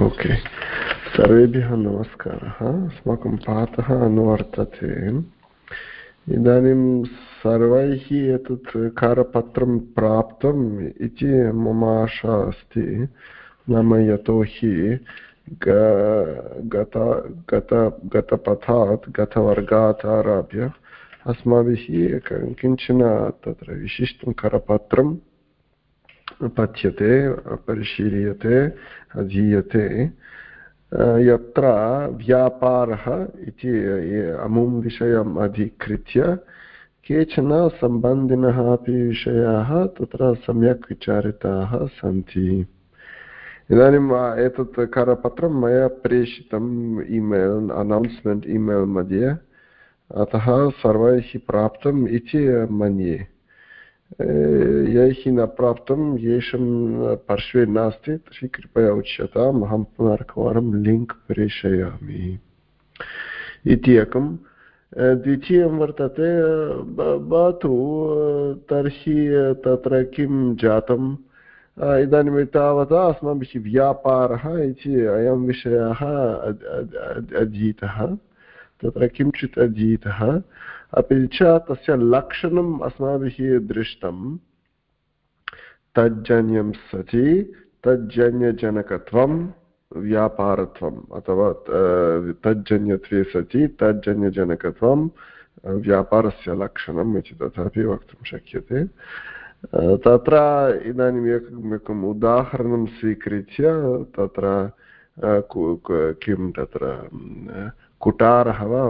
Okay. सर्वेभ्यः नमस्कारः। अस्माकं पाठः अनुवर्तते। इदानीं सर्वैः एतत् कारपत्रं प्राप्तम् इति मम आशा अस्ति। नाम यतोहि गत गत, गतपथात्, गतवर्गात् आरभ्य अस्माभिः किंचन तत्र विशिष्टं करपत्रं पठ्यते परिशील्यते अधीयते यत्र व्यापारः इति अमुं विषयम् अधिकृत्य केचन सम्बन्धिनः अपि विषयाः तत्र सम्यक् विचारिताः सन्ति। इदानीम् एतत् करपत्रं मया प्रेषितम् ईमेल्, अनौन्स्मेण्ट् ईमेल् मध्ये, अतः सर्वैः प्राप्तम् इति मन्ये। यैः न प्राप्तं येषां पार्श्वे नास्ति तर्हि कृपया उच्यताम् अहं पुनरेकवारं लिङ्क् प्रेषयामि इति एकं द्वितीयं वर्तते भवतु तर्हि तत्र किं जातम् इदानीं तावता अस्माभिः व्यापारः इति अयं विषयः अधीतः तत्र किञ्चित् अधीतः अपि च तस्य लक्षणम् अस्माभिः दृष्टं तज्जन्यं सति, तज्जन्यजनकत्वं, व्यापारत्वम् अथवा तज्जन्यत्वे सति, तज्जन्यजनकत्वं व्यापारस्य लक्षणम् इति तथापि वक्तुं शक्यते। तत्र इदानीम् एकम् एकम् उदाहरणं स्वीकृत्य तत्र किं तत्र कुटारः वा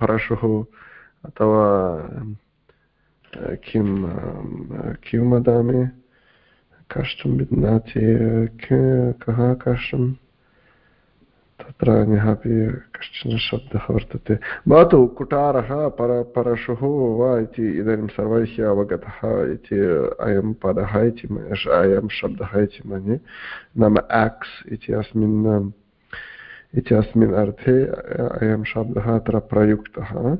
परशुः अथवा किं किं वदामि? कष्टं विज्ञाति कः कष्टं? तत्र अन्यः अपि कश्चन शब्दः वर्तते। भवतु, कुटारः, पर, परशुः वा इति इदानीं सर्वैः अवगतः इति अयं पदः इति अयं शब्दः इति मन्ये। नाम आक्स् इति अस्मिन् इति अस्मिन् अर्थे अयं शब्दः अत्र प्रयुक्तः।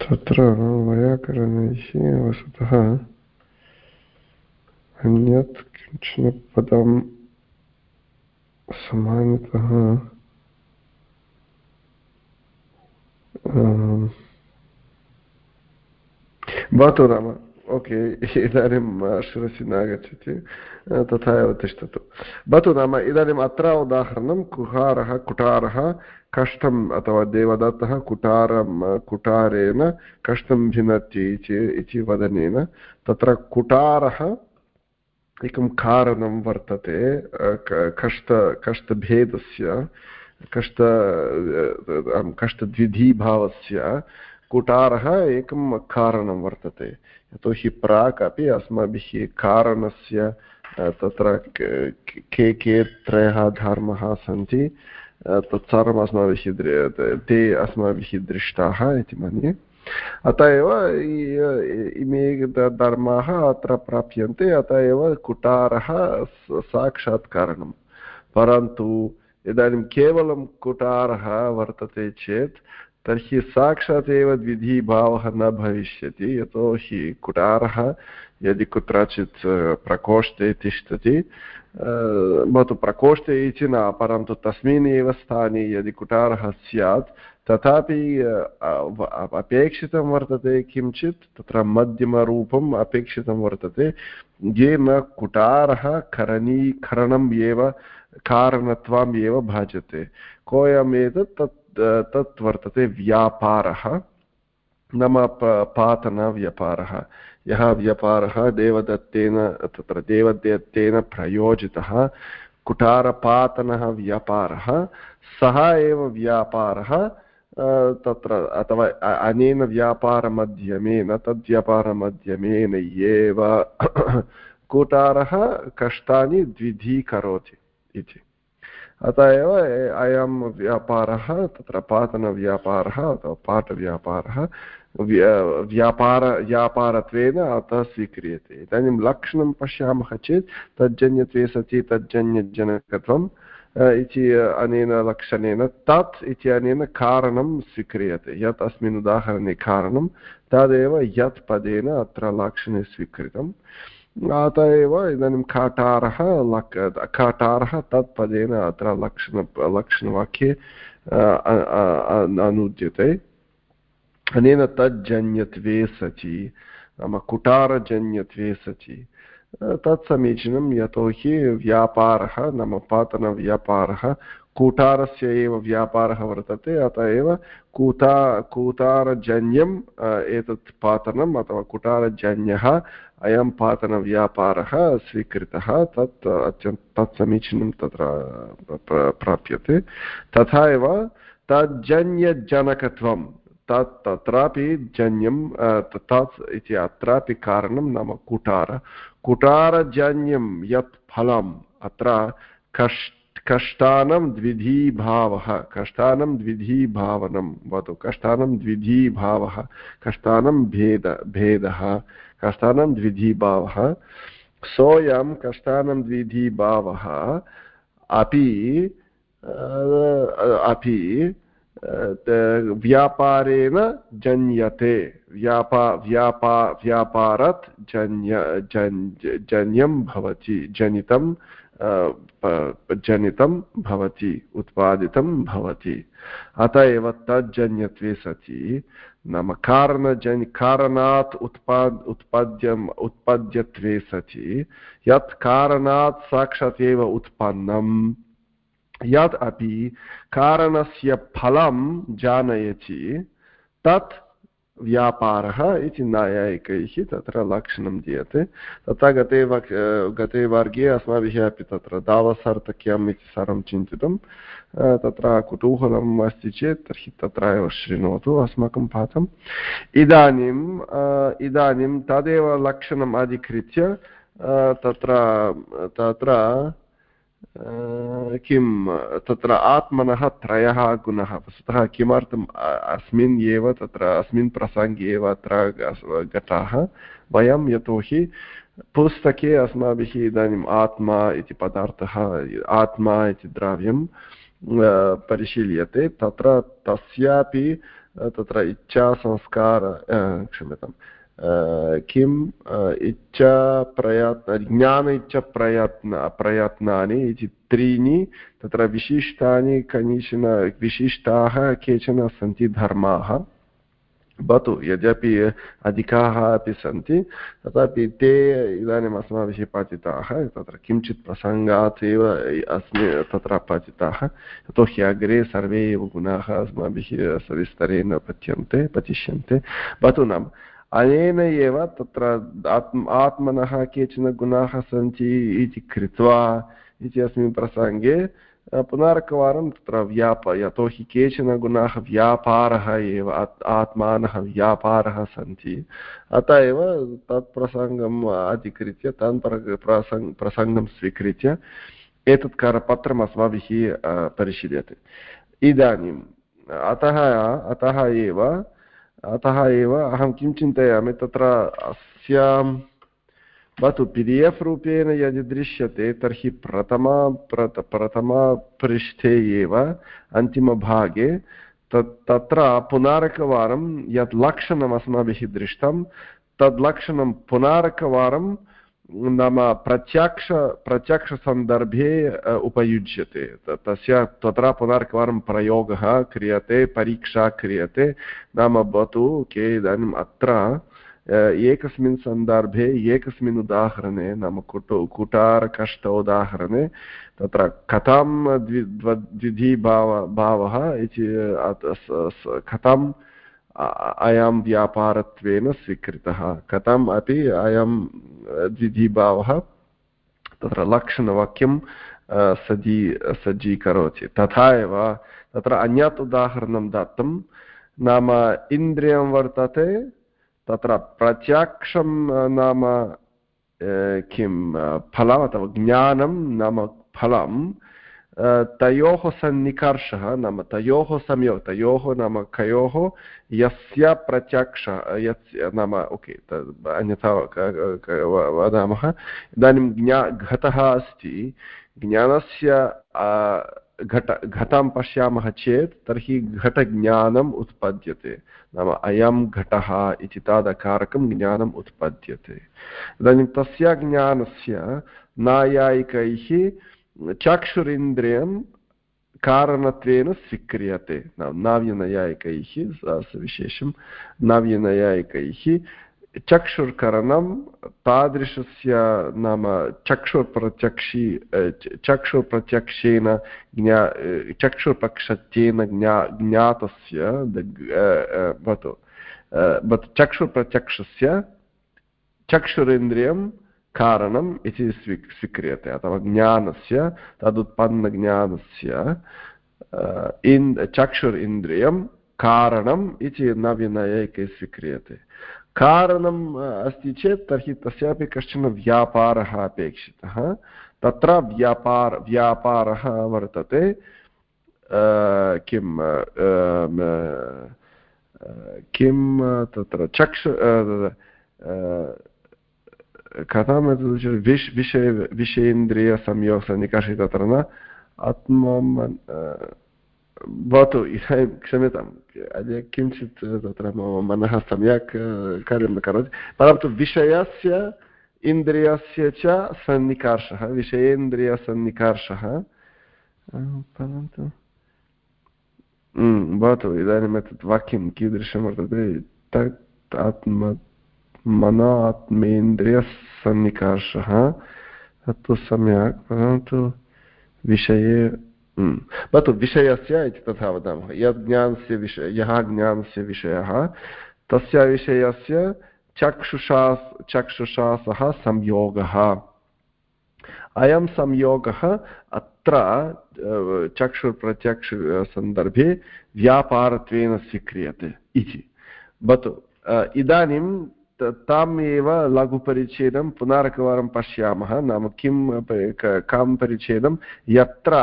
तत्र वैयाकरणैः वस्तुतः अन्यत् किंचन पदं समानतः भवतु नाम ओके इदानीं शिरसि नागच्छति तथा एव तिष्ठतु भवतु नाम इदानीम् अत्र उदाहरणं कुहारः कुटारः कष्टम् अथवा देवदत्तः कुटारं कुटारेण कष्टं भिन्नति इति वदनेन तत्र कुटारः एकं कारणं वर्तते कष्ट कष्टभेदस्य कष्ट कष्टद्विधीभावस्य कुटारः एकं कारणं वर्तते। यतोहि प्राक् अपि अस्माभिः कारणस्य तत्र के के त्रयः धर्मः सन्ति तत्सर्वम् अस्माभिः ते अस्माभिः दृष्टाः इति मन्ये। अत एव इमे धर्माः अत्र प्राप्यन्ते, अत एव कुटारः साक्षात् कारणं परन्तु इदानीं केवलं कुटारः वर्तते चेत् तर्हि साक्षात् एव द्विधीभावः न भविष्यति, यतोहि कुटारः यदि कुत्रचित् प्रकोष्ठे तिष्ठति भवतु प्रकोष्ठे इति न, परन्तु तस्मिन् एव स्थाने यदि कुटारः स्यात्, तथापि अपेक्षितं वर्तते किञ्चित्, तत्र मध्यमरूपम् अपेक्षितं वर्तते, येन कुटारः करणीकरणम् एव, कारणत्वम् एव भाजते। कोऽयम् तत् तत् वर्तते व्यापारः। नाम पातनव्यापारः यः व्यापारः देवदत्तेन, तत्र देवदत्तेन प्रयोजितः, कुटारपातनः व्यापारः, सः एव व्यापारः तत्र अथवा अनेन व्यापारमध्यमेन तद्व्यापारमध्यमेन एव। कुटारः कष्टानि द्विधीकरोति इति। अत एव अयं व्यापारः, तत्र पातनव्यापारः अथवा पाठव्यापारः व्यापार, व्यापारत्वेन अतः स्वीक्रियते। इदानीं लक्षणं पश्यामः चेत् तज्जन्यत्वे सति तज्जन्यजनकत्वं इति अनेन लक्षणेन तत् इति अनेन कारणं स्वीक्रियते। यत् अस्मिन् उदाहरणे कारणं, तदेव यत् पदेन अत्र लक्षणे स्वीकृतम्। अत एव, इदानीं काटारः, लक्, काटारः तत् पदेन अत्र लक्षण, लक्षणवाक्ये अनुद्यते। अनेन तज्जन्यत्वे सचि, नाम कुटारजन्यत्वे सचि। तत् समीचीनं, यतोहि व्यापारः, नाम पातनव्यापारः कूटारस्य एव व्यापारः वर्तते, अतः एव कूटा कूटारजन्यम् एतत् पातनम् अथवा कुटारजन्यः अयं पातनव्यापारः स्वीकृतः, तत् अत्यन्त, तत् समीचीनं तत्र प्राप्यते। तथा एव तज्जन्यजनकत्वं, तत् तत्रापि जन्यं तत् इति अत्रापि कारणं नाम कुटार। कुटारजन्यं यत् फलम्, अत्र कष्ट कष्टानं द्विधीभावः कष्टानं द्विधीभावनं वदतु, कष्टानं द्विधीभावः कष्टानं भेद, भेदः, कष्टानं द्विधीभावः सोऽयं कष्टानं द्विधीभावः अपि अपि व्यापारेण जन्यते, व्यापा व्यापा, व्यापारात् जन्य जन्यं भवति, जनितं जनितं भवति, उत्पादितं भवति। अत एव तज्जन्यत्वे सति। नाम कारणजन् कारणात् उत्पाद्, उत्पाद्यम्, उत्पाद्यत्वे सति। यत् कारणात् साक्षात् एव उत्पन्नं यत् अपि कारणस्य फलं जानयति, तत् व्यापारः इति न्यायिकैः तत्र लक्षणं दीयते। तथा गते गते वर्गे अस्माभिः अपि तत्र दावसार्थक्यम् इति सर्वं चिन्तितं तत्र कुतूहलम् अस्ति चेत् तर्हि तत्र एव शृणोतु अस्माकं पाठम्। इदानीम् इदानीं तदेव लक्षणम् अधिकृत्य तत्र तत्र किं तत्र आत्मनः त्रयः गुणः। वस्तुतः किमर्थम् अस्मिन् एव, तत्र अस्मिन् प्रसङ्गे एव अत्र गताः। वयं यतोहि पुस्तके अस्माभिः इदानीम् आत्मा इति पदार्थः, आत्मा इति द्रव्यं परिशील्यते। तत्र तस्यापि तत्र इच्छासंस्कार क्षम्यताम्। किम् इच्छा प्रयत्न ज्ञान इच्छप्रयत्न प्रयत्नानि, इति त्रीणि, तत्र विशिष्टानि कनिचन विशिष्टाः केचन सन्ति धर्माः। भवतु, यद्यपि अधिकाः अपि सन्ति, तथापि ते इदानीम् अस्माभिः पाठिताः तत्र किञ्चित् प्रसङ्गात् एव अस्मि, तत्र पाठिताः यतोहि अग्रे सर्वे एव गुणाः अस्माभिः सविस्तरेण पठ्यन्ते, पठिष्यन्ते। भवतु नाम अनेन एव तत्र आत्म आत्मनः केचन गुणाः सन्ति इति कृत्वा इति अस्मिन् प्रसङ्गे पुनरेकवारं तत्र व्याप यतोहि केचन गुणाः व्यापारः एव आत्मानः व्यापारः सन्ति। अत एव तत् प्रसङ्गम् अधिकृत्य तान् प्रसङ्गं स्वीकृत्य एतत् करपत्रम् अस्माभिः परिशील्यते। इदानीम्, अतः अतः एव अतः एव अहं किं चिन्तयामि? तत्र अस्यां भवतु पि डि एफ् रूपेण यदि दृश्यते, तर्हि प्रथमा प्रत प्रथमपृष्ठे एव अन्तिमभागे तत्, तत्र पुनरेकवारं यत् लक्षणम् अस्माभिः दृष्टं, तद् लक्षणं पुनरेकवारं नाम प्रत्यक्ष प्रत्यक्षसन्दर्भे उपयुज्यते। तस्य, तत्र पुनरेकवारं प्रयोगः क्रियते, परीक्षा क्रियते। नाम भवतु के इदानीम् अत्र एकस्मिन् सन्दर्भे, एकस्मिन् उदाहरणे, नाम कुटु कुटारकष्ट उदाहरणे तत्र कथं द्वि द्विधीभाव, भावः इति कथं अयं व्यापारत्वेन स्वीकृतः। कथम् अपि अयं द्विधीभावः तत्र लक्षणवाक्यं सज्जी सज्जीकरोति। तथा एव तत्र अन्यत् उदाहरणं दत्तं। नाम इन्द्रियं वर्तते, तत्र प्रत्यक्षं नाम किं, फलम् अथवा ज्ञानं नाम फलं तयोः सन्निकर्षः नाम तयोः संयोग तयोः नाम कयोः यस्य प्रत्यक्ष, यस्य नाम, ओके अन्यथा वदामः। इदानीं ज्ञा, घटः अस्ति। ज्ञानस्य घट, घटं पश्यामः चेत् तर्हि घटज्ञानम् उत्पद्यते। नाम अयं घटः इति तादकारकं ज्ञानम् उत्पद्यते। इदानीं तस्य ज्ञानस्य नायायिकैः चक्षुरिन्द्रियं कारणत्वेन स्वीक्रियते। नाव्यनयायिकैः विशेषं नाव्यनयायिकैः, चक्षुर्करणं, तादृशस्य नाम चक्षुर्प्रत्यक्षी चक्षुर्प्रत्यक्षेन ज्ञा चक्षुर्पक्षत्वेन ज्ञा, ज्ञातस्य भवतु चक्षुप्रत्यक्षस्य चक्षुरेन्द्रियं कारणम् इति स्वी, स्वीक्रियते, अथवा ज्ञानस्य, तदुत्पन्नज्ञानस्य इन्, चक्षुर् इन्द्रियं कारणम् इति नवीनयैके स्वीक्रियते। कारणम् अस्ति चेत् तर्हि तस्यापि कश्चन व्यापारः अपेक्षितः। तत्र व्यापार, व्यापारः वर्तते किं किं, तत्र चक्षु कथं विश् विषय विषयेन्द्रियसंयोगसन्निकर्षे तत्र न आत्म भवतु इदानीं क्षम्यतां किञ्चित् तत्र मम मनः सम्यक् कार्यं करोति परन्तु विषयस्य इन्द्रियस्य च सन्निकर्षः विषयेन्द्रियसन्निकर्षः परन्तु भवतु इदानीम् एतत् वाक्यं कीदृशं वर्तते तत् आत्म मन आत्मेन्द्रियसन्निकर्षः तत्तु सम्यक्, परन्तु विषये भवतु विषयस्य इति तथा वदामः। यद् ज्ञानस्य विषय, यः ज्ञानस्य विषयः, तस्य विषयस्य चक्षुषा चक्षुषा सह संयोगः। अयं संयोगः अत्र चक्षुप्रत्यक्षसन्दर्भे व्यापारत्वेन स्वीक्रियते इति। भवतु इदानीं ताम् एव लघुपरिच्छेदं पुनरेकवारं पश्यामः नाम किं कां परिच्छेदं यत्र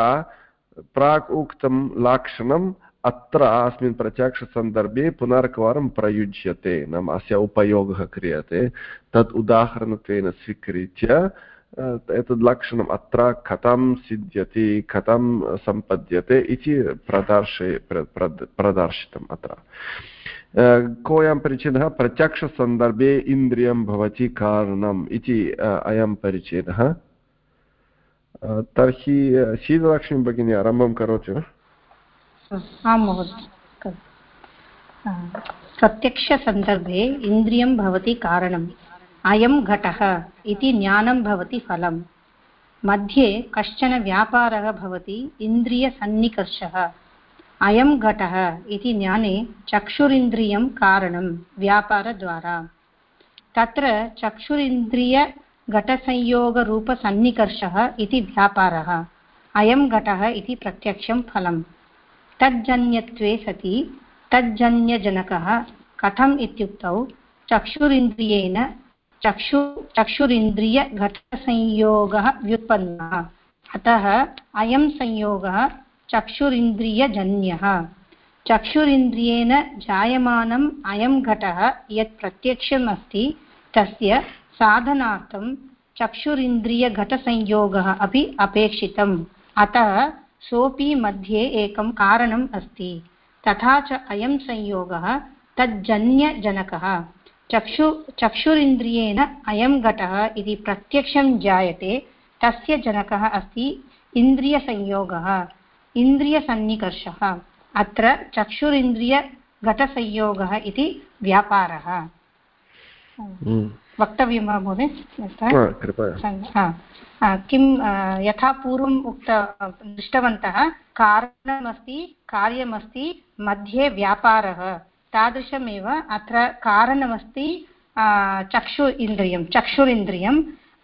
प्राक् उक्तं लाक्षणम् अत्र अस्मिन् प्रत्यक्षसन्दर्भे पुनरेकवारं प्रयुज्यते नाम अस्य उपयोगः क्रियते तत् उदाहरणत्वेन स्वीकृत्य एतद् लक्षणम् अत्र कथं सिद्ध्यति कथं सम्पद्यते इति प्रदर्शय प्रदर्शितम् अत्र कोऽयं परिच्छेदः प्रत्यक्षसन्दर्भे इन्द्रियं भवति कारणम् इति अयं परिच्छेदः तर्हि शीतलक्ष्मी भगिनी आरम्भं करोति वा आं महोदय प्रत्यक्षसन्दर्भे इन्द्रियं भवति कारणम् अयं घटः इति ज्ञानं भवति फलं मध्ये कश्चन व्यापारः भवति इन्द्रियसन्निकर्षः अयं घटः इति ज्ञाने चक्षुरिन्द्रियं कारणं व्यापारद्वारा। तत्र चक्षुरिन्द्रियघटसंयोगरूपसन्निकर्षः इति व्यापारः, अयं घटः इति प्रत्यक्षं फलं तज्जन्यत्वे सति, तज्जन्यजनकः कथम् इत्युक्तौ? चक्षुरिन्द्रियेण चक्षु, चक्षुरिन्द्रियघटसंयोगः व्युत्पन्नः। अतः अयं संयोगः चक्षुरिन्द्रियजन्यः। चक्षुरिन्द्रियेण जायमानम् अयं घटः यत् प्रत्यक्षम् अस्ति तस्य साधनार्थं चक्षुरिन्द्रियघटसंयोगः अपि अपेक्षितम्। अतः सोऽपि मध्ये एकं कारणम् अस्ति। तथा च अयं संयोगः तज्जन्यजनकः। चक्षु, चक्षुरिन्द्रियेण अयं घटः इति प्रत्यक्षं जायते, तस्य जनकः अस्ति इन्द्रियसंयोगः। इन्द्रियसन्निकर्षः। अत्र चक्षुरिन्द्रियघटसंयोगः इति व्यापारः। वक्तव्यं वा महोदय? किं यथा पूर्वम् उक्त दृष्टवन्तः कारणमस्ति कार्यमस्ति मध्ये व्यापारः। तादृशमेव अत्र कारणमस्ति चक्षु इन्द्रियं चक्षुरिन्द्रियम्।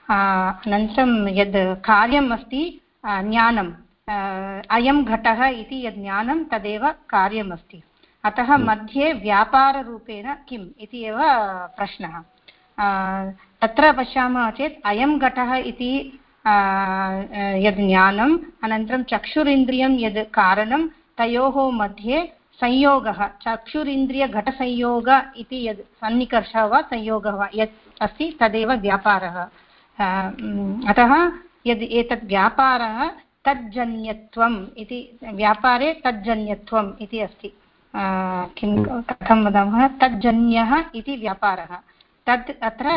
अनन्तरं यद् कार्यम् अस्ति ज्ञानं अयं घटः इति यद् ज्ञानं तदेव कार्यमस्ति। अतः हम्म। मध्ये व्यापाररूपेण किम् इति एव प्रश्नः। तत्र पश्यामः चेत् अयं घटः इति यद् ज्ञानम् अनन्तरं चक्षुरिन्द्रियं यद् कारणं तयोः मध्ये संयोगः चक्षुरिन्द्रियघटसंयोग इति यद् सन्निकर्षः वा संयोगः वा यत् अस्ति तदेव व्यापारः। अतः यद् एतत् व्यापारः तज्जन्यत्वम् इति व्यापारे तज्जन्यत्वम् इति अस्ति। किं कथं वदामः? तज्जन्यः इति व्यापारः। तत् अत्र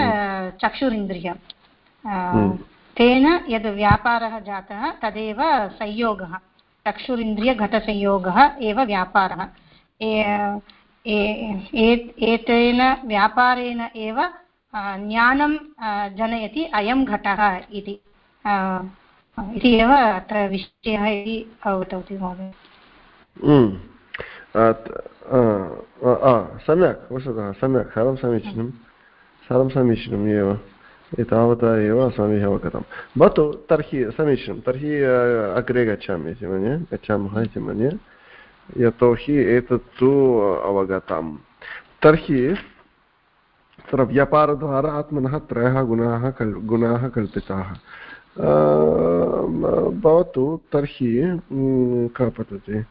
चक्षुरिन्द्रियं तेन यद् व्यापारः जातः तदेव संयोगः। चक्षुरिन्द्रियघटसंयोगः एव व्यापारः। एतेन व्यापारेण एव ज्ञानं जनयति अयं घटः इति। इति एव अत्र विषयः इति अवगतवती महोदय। सम्यक् वस्तुतः सम्यक्, सर्वं समीचीनं, सर्वं समीचीनम् एव। एतावता एव अस्माभिः अवगतं। भवतु, तर्हि समीचीनं, तर्हि अग्रे गच्छामि इति मन्ये गच्छामः इति मन्ये यतोहि एतत्तु अवगतं तर्हि, तत्र व्यापारद्वारा आत्मनः त्रयः गुणाः कल्, गुणाः कल्पिताः। भवतु तर्हि का पतति?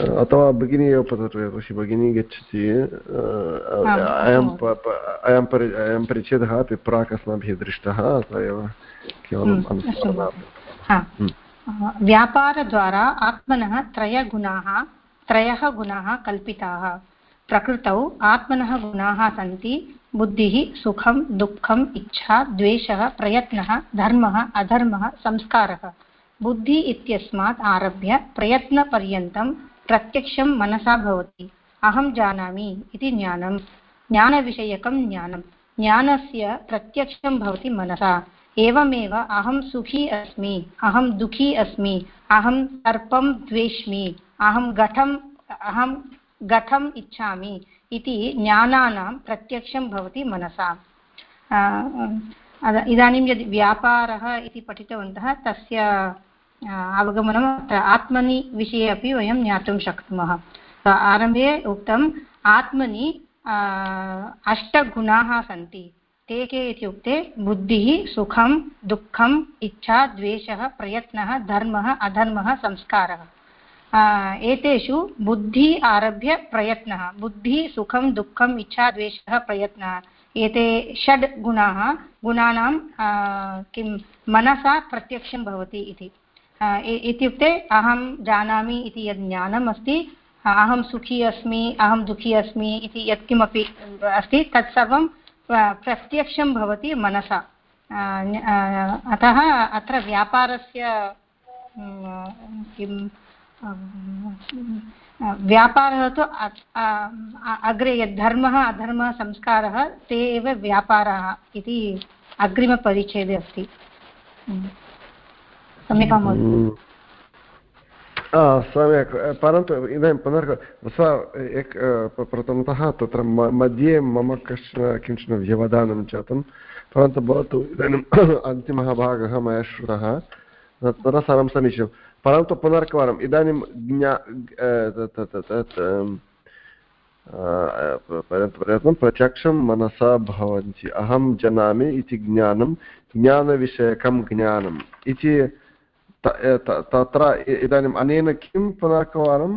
अथवा भगिनी एव पततु यतोहि भगिनी गच्छति अयं अयं परि अयं परिच्छेदः अपि प्राक् अस्माभिः दृष्टः अतः एव केवलम् हम्म। व्यापारद्वारा आत्मनः त्रयगुणाः त्रयः गुणाः कल्पिताः। प्रकृतौ आत्मनः गुणाः सन्ति बुद्धिः सुखं दुःखम् इच्छा, द्वेषः, प्रयत्नः, धर्मः, अधर्मः, संस्कारः। बुद्धि इत्यस्मात् आरभ्य प्रयत्नपर्यन्तं प्रत्यक्षं मनसा भवति। अहं जानामि इति ज्ञानं। ज्ञानविषयकं ज्ञानं। ज्ञानस्य प्रत्यक्षं भवति मनसा। एवमेव अहं सुखी अस्मि, अहं दुःखी अस्मि, अहं सर्पं द्वेष्मि, अहं घटम् अहं घटम् इच्छामि इति ज्ञानानां प्रत्यक्षं भवति मनसा। इदानीं यदि व्यापारः इति पठितवन्तः, तस्य अवगमनम् अत्र आत्मनि विषये अपि वयं ज्ञातुं शक्नुमः। आरम्भे उक्तम्, आत्मनि अष्टगुणाः सन्ति। ते के इत्युक्ते बुद्धिः, सुखं, दुःखम्, इच्छा, द्वेषः, प्रयत्नः, धर्मः, अधर्मः, संस्कारः। एतेषु बुद्धि आरभ्य प्रयत्नः। बुद्धिः सुखं दुःखम् इच्छा, द्वेषः, प्रयत्नः। एते षड् गुणाः, गुणानां किं मनसा प्रत्यक्षं भवति इति। इत्युक्ते अहं जानामि इति यद् ज्ञानम् अस्ति अहं सुखी अस्मि, अहं दुःखी अस्मि इति यत्किमपि अस्ति तत्सर्वं प्रत्यक्षं भवति मनसा। अतः अत्र व्यापारस्य किं व्यापारः तु अग्रे यद् धर्मः, अधर्मः, संस्कारः, ते एव व्यापारः इति अग्रिमपरिच्छेदे अस्ति। हम्म। सम्यक् परन्तु इदानीं एक प्रथमतः तत्र मध्ये मम कश्चन किंचन व्यवधानं जातं परन्तु भवतु इदानीम् अन्तिमः भागः मया श्रुतः। तत्र सर्वं परन्तु पुनर्कवारम् इदानीं ज्ञा प्रयत्नं प्रत्यक्षं मनसा भवन्ति अहं जानामि इति ज्ञानं ज्ञानविषयकं ज्ञानम् इति तत्र इदानीम् अनेन किं पुनरेकवारम्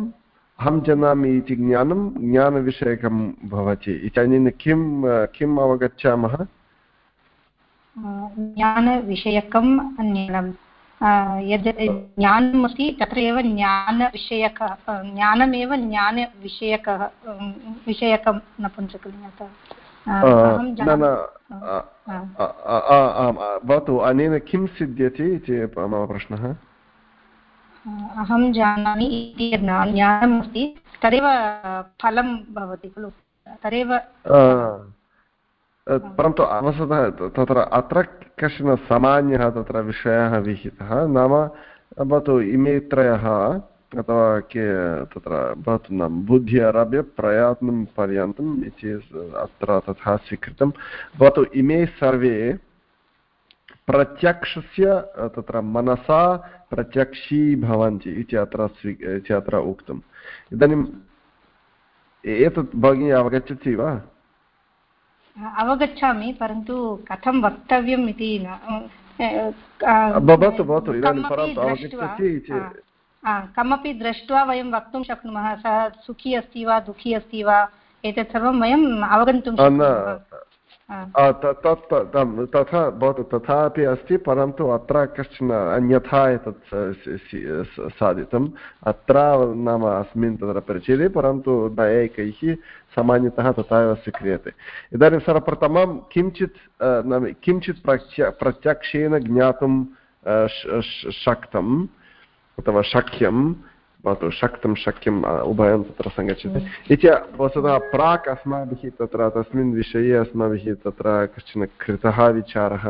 अहं जानामि इति ज्ञानं ज्ञानविषयकं भवति इत्यनेन किं किम् अवगच्छामः ज्ञानविषयकं ज्ञानं यद् ज्ञानम् अस्ति तत्र एव ज्ञानविषयक ज्ञानमेव ज्ञानविषयकः विषयकं नपुंसकलिङ्गतः भवतु अनेन किं सिद्ध्यति इति मम प्रश्नः? अहं जानामि इति यद् ज्ञानम् अस्ति तदेव फलं भवति खलु। तदेव परन्तु वस्तुतः तत्र अत्र कश्चन सामान्यः तत्र विषयः विहितः नाम भवतु इमे त्रयः अथवा के तत्र भवतु नाम बुद्धि आरभ्य प्रयत्नं पर्यन्तम् इति अत्र तथा स्वीकृतं। भवतु इमे सर्वे प्रत्यक्षस्य तत्र मनसा प्रत्यक्षी भवन्ति इति अत्र स्वी इति अत्र उक्तम्। इदानीम् एतत् भगिनी अवगच्छति वा? अवगच्छामि परन्तु कथं वक्तव्यम् इति भवतु भवतु अवगच्छति कमपि दृष्ट्वा वयं वक्तुं शक्नुमः सः सुखी अस्ति वा दुःखी अस्ति वा एतत् सर्वं वयम् अवगन्तुं तथा भवतु, तथापि अस्ति, परन्तु अत्र कश्चन अन्यथा एतत् साधितम्। अत्र नाम अस्मिन् तत्र परिचयते परन्तु नैकैः सामान्यतः तथा एव स्वीक्रियते। इदानीं सर्वप्रथमं किञ्चित् नाम किञ्चित् प्रत्य, प्रत्यक्षेन ज्ञातुं शक्तम् अथवा शक्यं भवतु शक्तं शक्यम् उभयं तत्र सङ्गच्छति इति वस्तुतः प्राक् अस्माभिः तत्र तस्मिन् विषये अस्माभिः तत्र कश्चन कृतः विचारः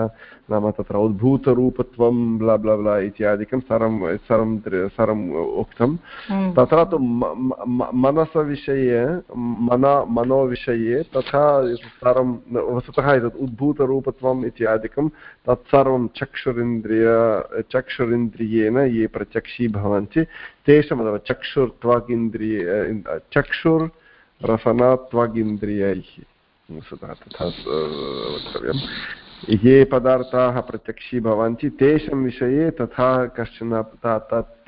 नाम तत्र उद्भूतरूपत्वं ब्ला ब्ला ब्ला इत्यादिकं सर्वं सर्वं सर्वम् उक्तं हम्म। तत्र तु मनसविषये मन मनोविषये तथा सर्वं वस्तुतः एतत् उद्भूतरूपत्वम् इत्यादिकं तत्सर्वं चक्षुरिन्द्रिय चक्षुरिन्द्रियेण ये प्रत्यक्षी तेषाम् चक्षुर्त्वागिन्द्रिय चक्षुर्रसनात्वागिन्द्रियैः तथा वक्तव्यं ये पदार्थाः प्रत्यक्षी भवन्ति, तेषां विषये तथा कश्चन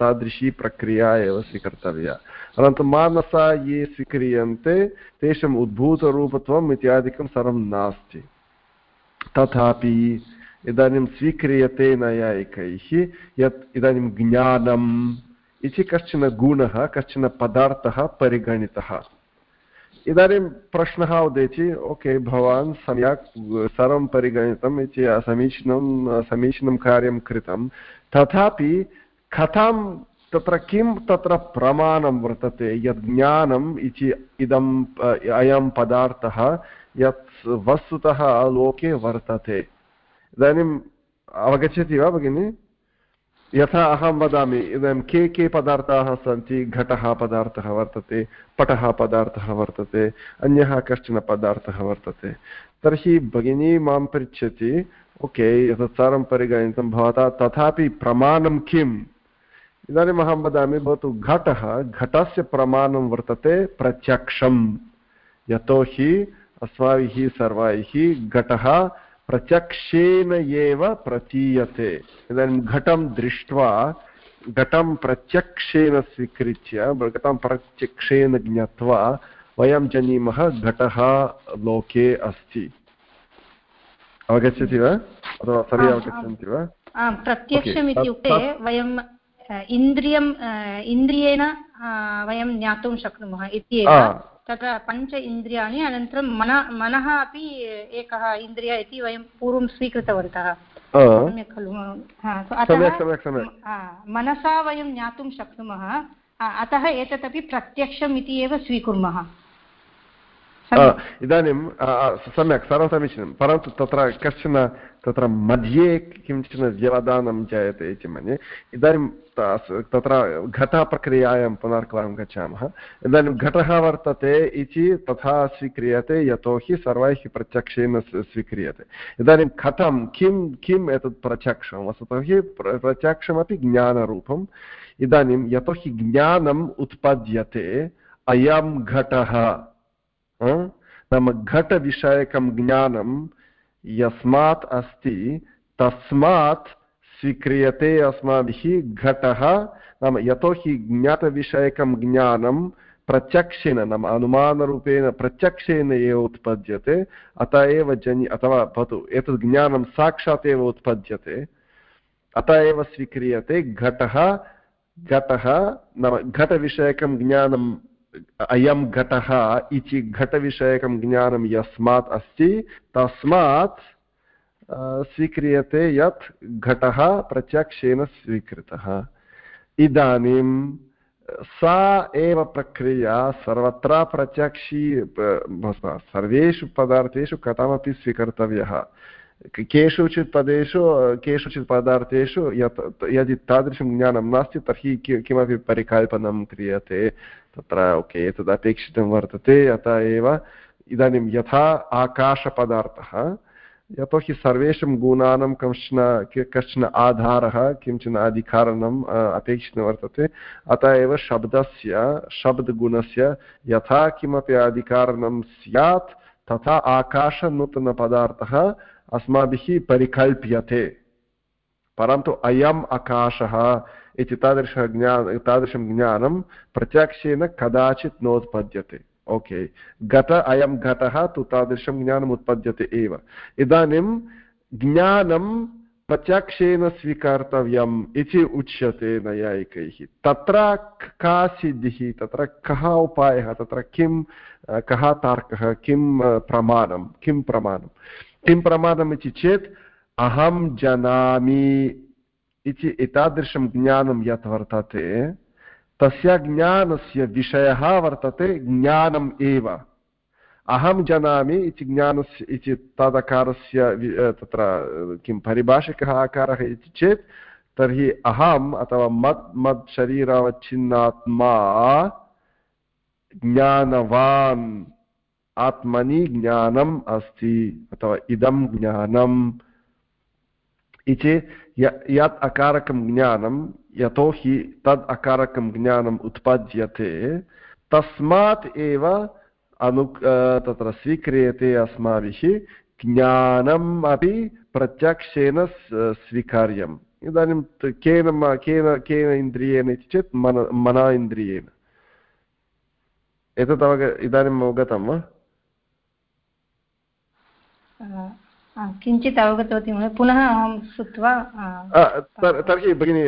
तादृशी प्रक्रिया एव स्वीकर्तव्या। अनन्तरं मानसा ये स्वीक्रियन्ते, तेषाम् उद्भूतरूपत्वम् इत्यादिकं सर्वं नास्ति। तथापि इदानीं स्वीक्रियते नैयायिकैः यत् इदानीं ज्ञानम् इति कश्चन गुणः, कश्चन पदार्थः परिगणितः। इदानीं प्रश्नः उदेति, ओके, भवान् सम्यक्, सर्वं परिगणितम् इति समीचीनं समीचीनं कार्यं कृतं। तथापि कथं तत्र किं तत्र प्रमाणं वर्तते, यत् ज्ञानम् इति इदम् अयं पदार्थः यत् वस्तुतः लोके वर्तते। इदानीम् अवगच्छति वा भगिनि? यथा अहं वदामि इदानीं के के पदार्थाः सन्ति, घटः पदार्थः वर्तते, पटः पदार्थः वर्तते, अन्यः कश्चन पदार्थः वर्तते। तर्हि भगिनी माँ पृच्छति, ओके, एतत् सर्वं परिगणितं, भवता तथापि प्रमाणं किम्? इदानीम् अहं वदामि, भवतु घटः, घटस्य प्रमाणं वर्तते प्रत्यक्षं यतोहि अस्माभिः सर्वैः घटः प्रत्यक्षेन एव प्रतीयते। इदानीं घटं दृष्ट्वा घटं प्रत्यक्षेन स्वीकृत्य घटं प्रत्यक्षेन ज्ञात्वा वयं जानीमः घटः लोके अस्ति। अवगच्छति वा? अथवा सर्वे अवगच्छन्ति वा? प्रत्यक्षम् इत्युक्ते वयं इन्द्रियम् इन्द्रियेण वयं ज्ञातुं शक्नुमः इत्येव। तत्र पञ्च इन्द्रियाणि अनन्तरं मन मनः अपि एकः इन्द्रिय इति वयं पूर्वं स्वीकृतवन्तः। सम्यक् खलु मनसा वयं ज्ञातुं शक्नुमः अतः एतदपि प्रत्यक्षम् इति एव स्वीकुर्मः। इदानीं सम्यक् सर्वं समीचीनं परन्तु तत्र कश्चन तत्र मध्ये किंचन व्यवधानं जायते इति मन्ये इदानीं तत्र घटप्रक्रियायां पुनर्कवारं गच्छामः इदानीं घटः वर्तते इति तथा स्वीक्रियते यतोहि सर्वैः प्रत्यक्षेन स्वीक्रियते इदानीं कथं किं किम् एतत् प्रत्यक्षं वस्तुतः प्रत्यक्षमपि ज्ञानरूपम् इदानीं यतोहि ज्ञानम् उत्पद्यते अयं घटः नाम घटविषयकं ज्ञानं यस्मात् अस्ति, तस्मात् स्वीक्रियते अस्माभिः घटः। नाम यतोहि ज्ञातविषयकं ज्ञानं प्रत्यक्षेन, नाम अनुमानरूपेण प्रत्यक्षेन एव उत्पद्यते, अत एव जनि अथवा भवतु, एतद् ज्ञानं साक्षात् एव उत्पद्यते। अत एव स्वीक्रियते घटः। घटः नाम घटविषयकं ज्ञानं अयं घटः इति घटविषयकं ज्ञानं यस्मात् अस्ति, तस्मात् स्वीक्रियते यत् घटः प्रत्यक्षेन स्वीकृतः। इदानीं, सा एव प्रक्रिया सर्वत्र प्रत्यक्षी सर्वेषु पदार्थेषु कथमपि स्वीकर्तव्यः। केषुचित् पदेषु, केषुचित् पदार्थेषु यत्, यदि तादृशं ज्ञानं नास्ति, तर्हि किमपि परिकल्पनं क्रियते। तत्र, ओके, एतद् अपेक्षितं वर्तते, अतः एव इदानीं यथा आकाशपदार्थः, यतोहि सर्वेषां गुणानां कश्चन कश्चन आधारः, किंचन अधिकारणम् अपेक्षितं वर्तते, अतः एव शब्दस्य, शब्दगुणस्य यथा किमपि अधिकारणं स्यात्, तथा आकाशनूतनपदार्थः अस्माभिः परिकल्प्यते। परन्तु अयम् आकाशः इति तादृशज्ञान तादृशं ज्ञानं प्रत्यक्षेन कदाचित् नोत्पद्यते। ओके। घट अयं घटः तु तादृशं ज्ञानम् उत्पद्यते एव। इदानीं ज्ञानं प्रत्यक्षेन स्वीकर्तव्यम् इति उच्यते नैयायिकैः। तत्र का सिद्धिः तत्र कः उपायः, तत्र किं कः तार्कः किं प्रमाणं किं प्रमाणं? किं प्रमाणम् इति चेत् अहं जानामि। इति एतादृशं ज्ञानं यत् वर्तते, तस्य ज्ञानस्य विषयः वर्तते ज्ञानम् एव। अहं जानामि इति ज्ञानस्य इति तदकारस्य तत्र किं परिभाषिकः आकारः इति चेत्, तर्हि अहम् अथवा मत् मत् शरीरावच्छिन्नात्मा ज्ञानवान्, आत्मनि ज्ञानम् अस्ति, अथवा इदं ज्ञानम् इति यत् अकारकं ज्ञानं यतोहि तद् अकारकं ज्ञानम् उत्पद्यते तस्मात् एव अनु तत्र स्वीक्रियते अस्माभिः ज्ञानम् अपि प्रत्यक्षेन स्वीकार्यम् इदानीं केन केन केन इन्द्रियेण इति चेत् मन मन इन्द्रियेण एतत् अवग इदानीम् अवगतं वा किञ्चित् अवगतवती पुनः अहं श्रुत्वा तर्हि भगिनी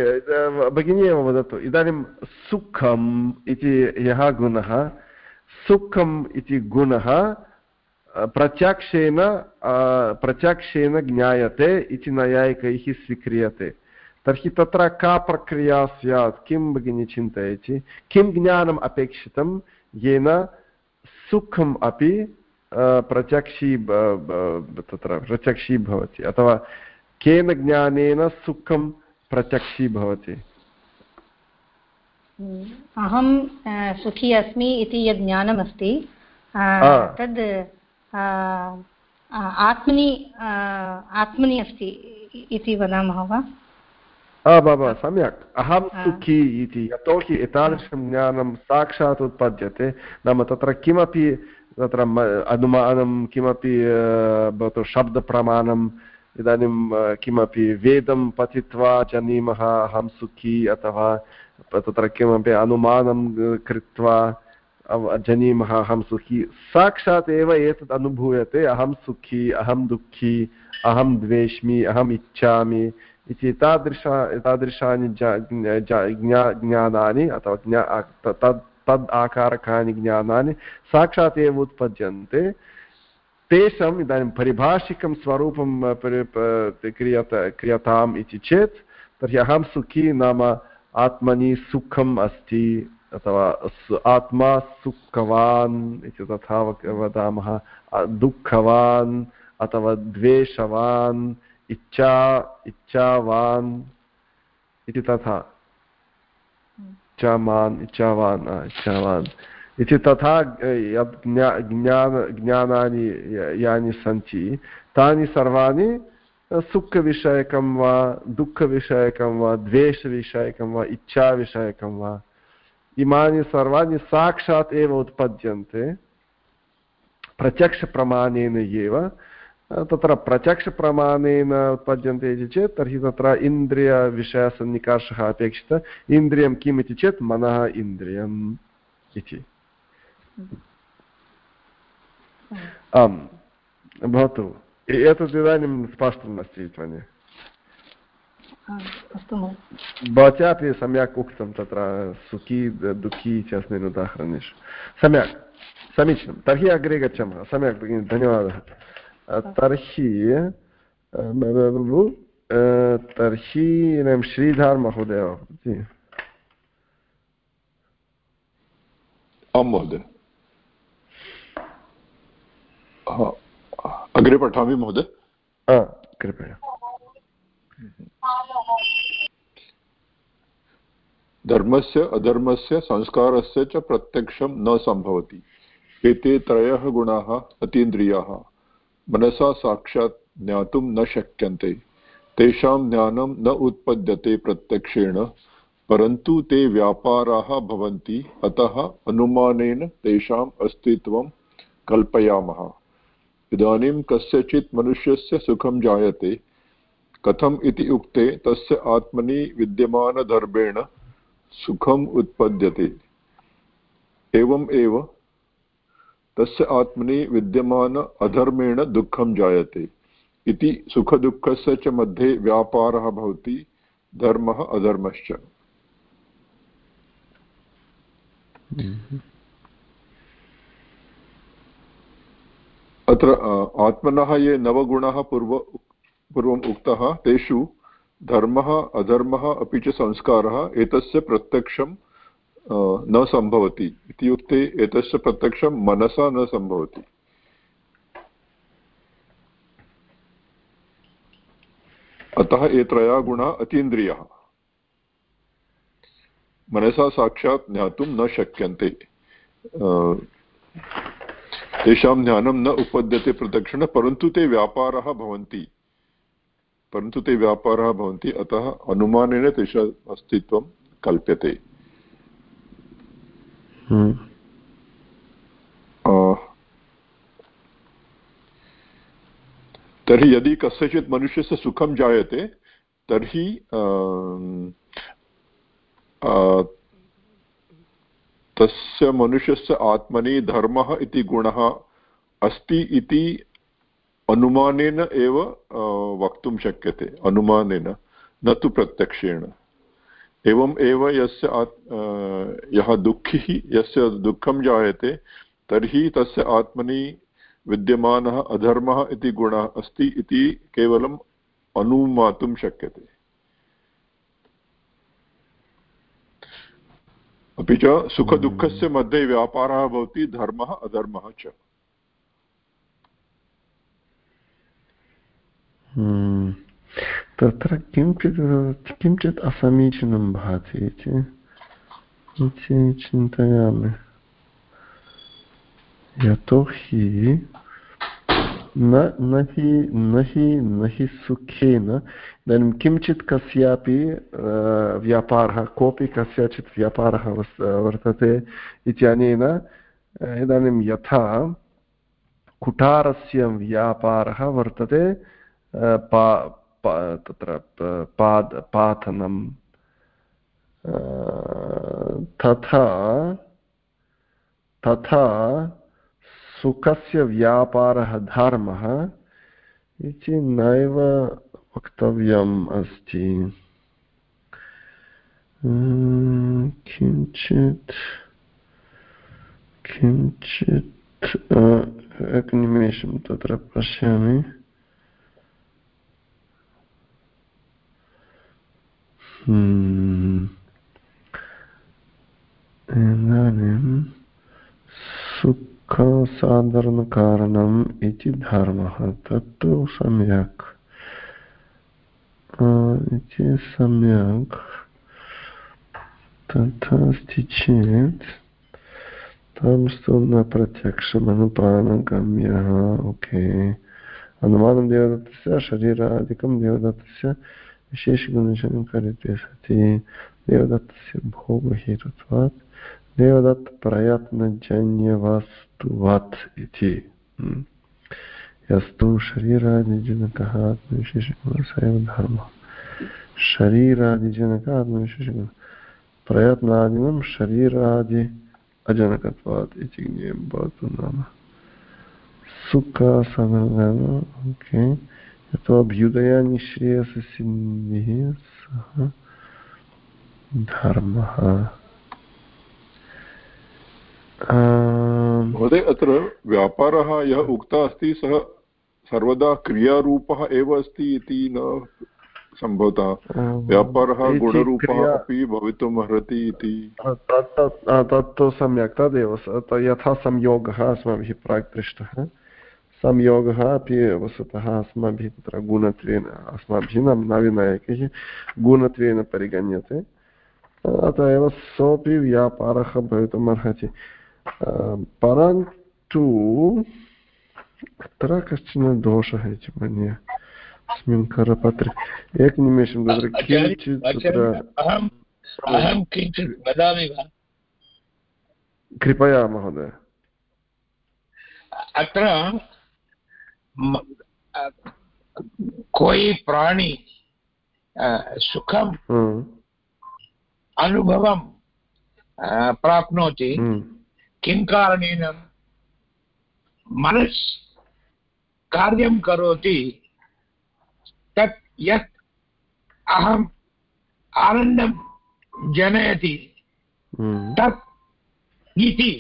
भगिनी एव वदतु, इदानीं सुखम् इति यः गुणः, सुखम् इति गुणः प्रत्यक्षेन प्रत्यक्षेन ज्ञायते इति नैयायिकैः स्वीक्रियते। तर्हि तत्र का प्रक्रिया स्यात्, किं भगिनी चिन्तयति? किं ज्ञानम् अपेक्षितं? येन सुखम् अपि प्रत्यक्षी तत्र प्रत्यक्षी भवति अथवा केन ज्ञानेन सुखं प्रत्यक्षी भवति? अहं सुखी अस्मि इति यद् ज्ञानमस्ति। तद् आत्मनि आत्मनि अस्ति इति वदामः वा? बाबा सम्यक्। अहं सुखी इति। यतोहि एतादृशं ज्ञानं साक्षात् उत्पद्यते। नाम तत्र किमपि तत्र अनुमानं किमपि भवतु शब्दप्रमाणम्, इदानीं किमपि वेदं पठित्वा जानीमः अहं सुखी अथवा तत्र किमपि अनुमानं कृत्वा जानीमः अहं सुखी। साक्षात् एव एतत् अनुभूयते, अहं सुखी, अहं दुःखी, अहं द्वेष्मि अहम् इच्छामि इति एतादृश एतादृशानि ज्ञानानि अथवा ज्ञा तद् तद् आकारकानि ज्ञानानि साक्षात् एव उत्पद्यन्ते तेषाम् इदानीं परिभाषिकं स्वरूपं क्रियत क्रियताम् इति चेत् तर्हि अहं सुखी नाम आत्मनि सुखम् अस्ति अथवा आत्मा सुखवान् इति तथा वदामः दुःखवान् अथवा द्वेषवान् इच्छा इच्छावान् इति तथा इच्छामान् इच्छावान् इच्छावान् इति तथा यत् ज्ञान, ज्ञानानि यानि सन्ति, तानि सर्वाणि सुखविषयकं वा, दुःखविषयकं वा, द्वेषविषयकं वा, इच्छाविषयकं वा, इमानि सर्वाणि साक्षात् एव उत्पद्यन्ते। प्रत्यक्षप्रमाणेन एव तत्र प्रत्यक्षप्रमाणेन उत्पद्यन्ते इति चेत् तर्हि तत्र इन्द्रियविषयसन्निकर्षः अपेक्षितः इन्द्रियं किम् इति चेत् मनः इन्द्रियम् इति आम् भवतु एतत् इदानीं स्पष्टमस्ति इति मन्ये भवत्या अपि सम्यक् उक्तं तत्र सुखी दुःखी च अस्मिन् उदाहरणेषु सम्यक् समीचीनं तर्हि अग्रे गच्छामः सम्यक् भगिनि धन्यवादः तर्हि तर्हि इदानीं श्रीधार् महोदय आं महोदय अग्रे पठामि महोदय कृपया धर्मस्य अधर्मस्य संस्कारस्य च प्रत्यक्षं न सम्भवति एते त्रयः गुणाः अतीन्द्रियाः मनसा साक्षात् ज्ञातुं न शक्यन्ते। तेषां ज्ञानं न उत्पद्यते प्रत्यक्षेण, परन्तु ते व्यापाराः भवन्ति, अतः अनुमानेन तेषाम् अस्तित्वं कल्पयामः। इदानीं कस्यचित् मनुष्यस्य सुखं जायते। कथम् इति उक्ते तस्य आत्मनि विद्यमानधर्मेण सुखम् उत्पद्यते। एवम् एव तस्य आत्मनि विद्यमान अधर्मेण दुःखं जायते। इति सुखदुःखस्य च मध्ये व्यापारः भवति, धर्मः अधर्मश्च। अत्र आत्मनः ये नवगुणाः पूर्व, पूर्वम् उक्तः, तेषु धर्मः, अधर्मः अपि च संस्कारः, एतस्य प्रत्यक्षं न सम्भवति इत्युक्ते एतस्य प्रत्यक्षं मनसा न सम्भवति अतः एत्रया गुणा अतीन्द्रियः। मनसा साक्षात् ज्ञातुं न शक्यन्ते। तेषां ज्ञानं न उपद्यते प्रदक्षिण, परन्तु ते व्यापारः भवन्ति। परन्तु ते व्यापारः भवन्ति, अतः अनुमानेन तेषाम् अस्तित्वं कल्प्यते। तर्हि यदि कस्यचित् मनुष्यस्य सुखं जायते तर्हि तस्य मनुष्यस्य आत्मनि धर्मः इति गुणः अस्ति इति अनुमानेन एव वक्तुं शक्यते अनुमानेन न तु प्रत्यक्षेण एवम् एव यस्य यः दुःखी यस्य दुःखं जायते तर्हि तस्य आत्मनि विद्यमानः अधर्मः इति गुणः अस्ति इति केवलम् अनुमातुं शक्यते। अपि च सुखदुःखस्य मध्ये व्यापारः भवति धर्मः अधर्मः च। हम्म। तत्र किञ्चित् किञ्चित् असमीचीनं भाति इति चिन्तयामि यतोहि न न हि न हि न हि सुखेन इदानीं किञ्चित् कस्यापि व्यापारः कोऽपि कस्यचित् व्यापारः वर्तते इत्यनेन इदानीं यथा कुठारस्य व्यापारः वर्तते पा तत्र पाद पातनं तथा तथा सुखस्य व्यापारः धर्मः इति नैव वक्तव्यम् अस्ति। किञ्चित् किञ्चित् एकनिमेषं तत्र पश्यामि। इदानीं सुखसाधारणकारणम् इति धर्मः तत्तु सम्यक् इति सम्यक् तथा अस्ति चेत् तमस्तु न प्रत्यक्षम् अनुपानगम्यः ओके अनुमानं देवदत्तस्य शरीरादिकं देवदत्तस्य विशेषगुणशङ्करित्वे सति देवदत्तस्य भोगहेतुत्वात् देवदत्तप्रयत्नजन्यवस्तुवत् इति। हम्म। यस्तु शरीरादिजनकः आत्मविशेषगुणः स एव धर्मः शरीरादिजनकः आत्मविशेषगुणः प्रयत्नादिनं शरीरादि अजनकत्वात् इति ज्ञेयं भवतु नाम। सुखसमगम ओके। यतोऽभ्युदयनिःश्रेयससिद्धिः सः धर्मः महोदय अत्र व्यापारः यः उक्तः अस्ति सः सर्वदा क्रियारूपः एव अस्ति इति न सम्भवतः व्यापारः गुणरूपः अपि भवितुम् अर्हति इति तत्तु सम्यक् तदेव यथा संयोगः अस्माभिः प्राक् दृष्टः संयोगः अपि वस्तुतः अस्माभिः तत्र गुणत्वेन अस्माभिः न नवीनायकैः गुणत्वेन परिगण्यते अतः एव सोऽपि व्यापारः भवितुम् अर्हति परन्तु अत्र कश्चन दोषः इति मन्ये अस्मिन् करपत्रे एकनिमेषं तत्र किञ्चित् तत्र अहं किञ्चित् वदामि वा कृपया महोदय अत्र कोई प्राणी सुखं हम्म। अनुभवं प्राप्नोति हम्म। किं कारणेन मनस् कार्यं करोति तत् यत् अहम् आनन्दं जनयति हम्म। तत् इति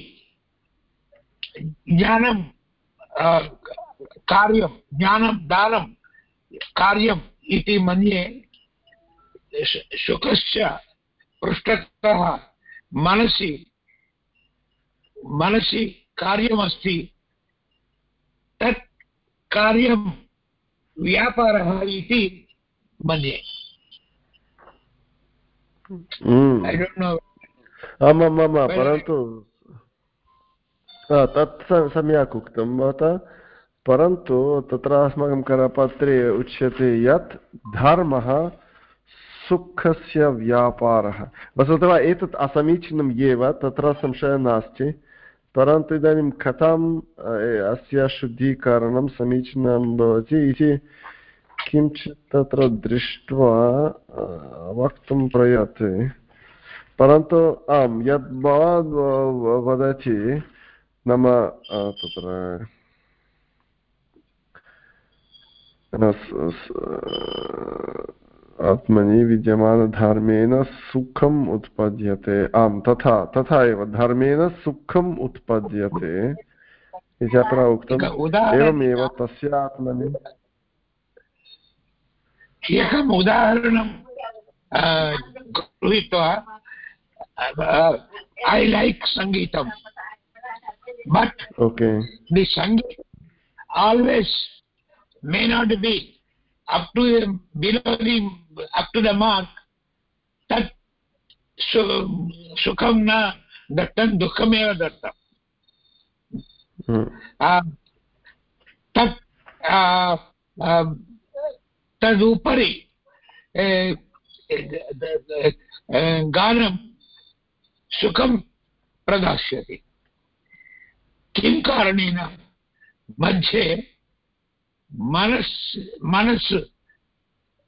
ज्ञानं कार्यं ज्ञानं दानं कार्यम् इति मन्ये शुकस्य पृष्ठतः मनसि मनसि कार्यमस्ति। तत् कार्यं व्यापारः इति मन्ये। आमामां परन्तु तत् सम्यक् उक्तं भवता। परन्तु तत्र अस्माकं करपत्रे उच्यते यत् धर्मः सुखस्य व्यापारः वस्तुतः एतत् असमीचीनम् एव तत्र संशयः नास्ति परन्तु इदानीं कथम् अस्य शुद्धीकरणं समीचीनं भवति इति किञ्चित् तत्र दृष्ट्वा वक्तुं प्रयते परन्तु आम् यद् भवान् वदति नाम तत्र आत्मनि विद्यमानधर्मेण सुखम् उत्पद्यते। आम् तथा तथा एव धर्मेण सुखम् उत्पद्यते। इति अत्र उक्तम् एवमेव तस्य आत्मनि। एकम् उदाहरणं गृहीत्वा ऐ लैक् सङ्गीतं but okay. the sangeet always may not be up to the, below the up to the mark tat sukham na dattam dukhameva dattam तत् तदुपरि गानं सुखं प्रदास्यति किं कारणेन मध्ये मनस् मनस्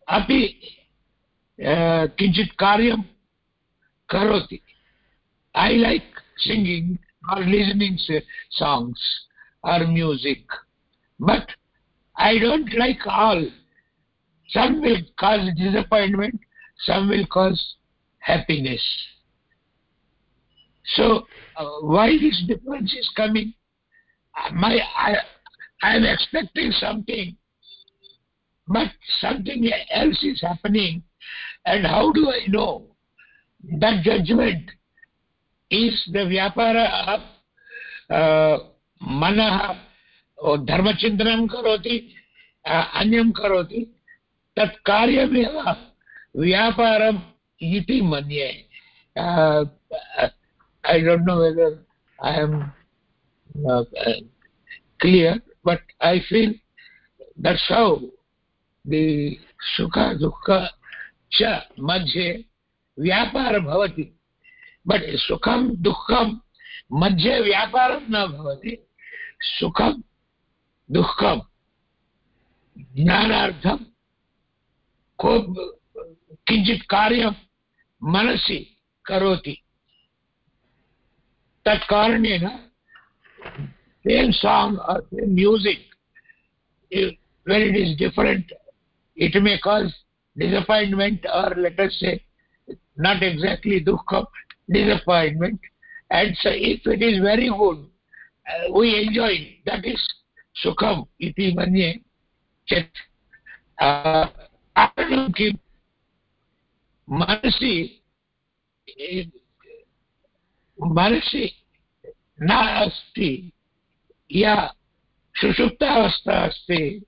अपि किञ्चित् कार्यं करोति I like singing or listening songs or music but I don't like all some will cause disappointment some will cause happiness so uh, why this difference is coming my I, I am expecting something, but something else is happening, and how do I know that judgment is the vyapara of uh, मनः धर्मचिन्तनं करोति अन्यं करोति तत् कार्यमेव व्यापारम् इति मन्ये I don't know whether I am uh, clear, but I feel that's how the sukha dukkha cha madhye vyapara bhavati. But sukham dukkham madhye vyaparam na bhavati. Sukham dukkham ज्ञानार्थं को किञ्चित् कार्यं मनसि करोति तत्कारणेन same song or same music, when it is different, it may cause disappointment or let us say, not exactly dukkha, disappointment. And so if it is very good, uh, we enjoy it. That is sukham iti manye chet. Uh, Anukim manasi eh, manasi naasti या सुषुप्तावस्था अस्ति।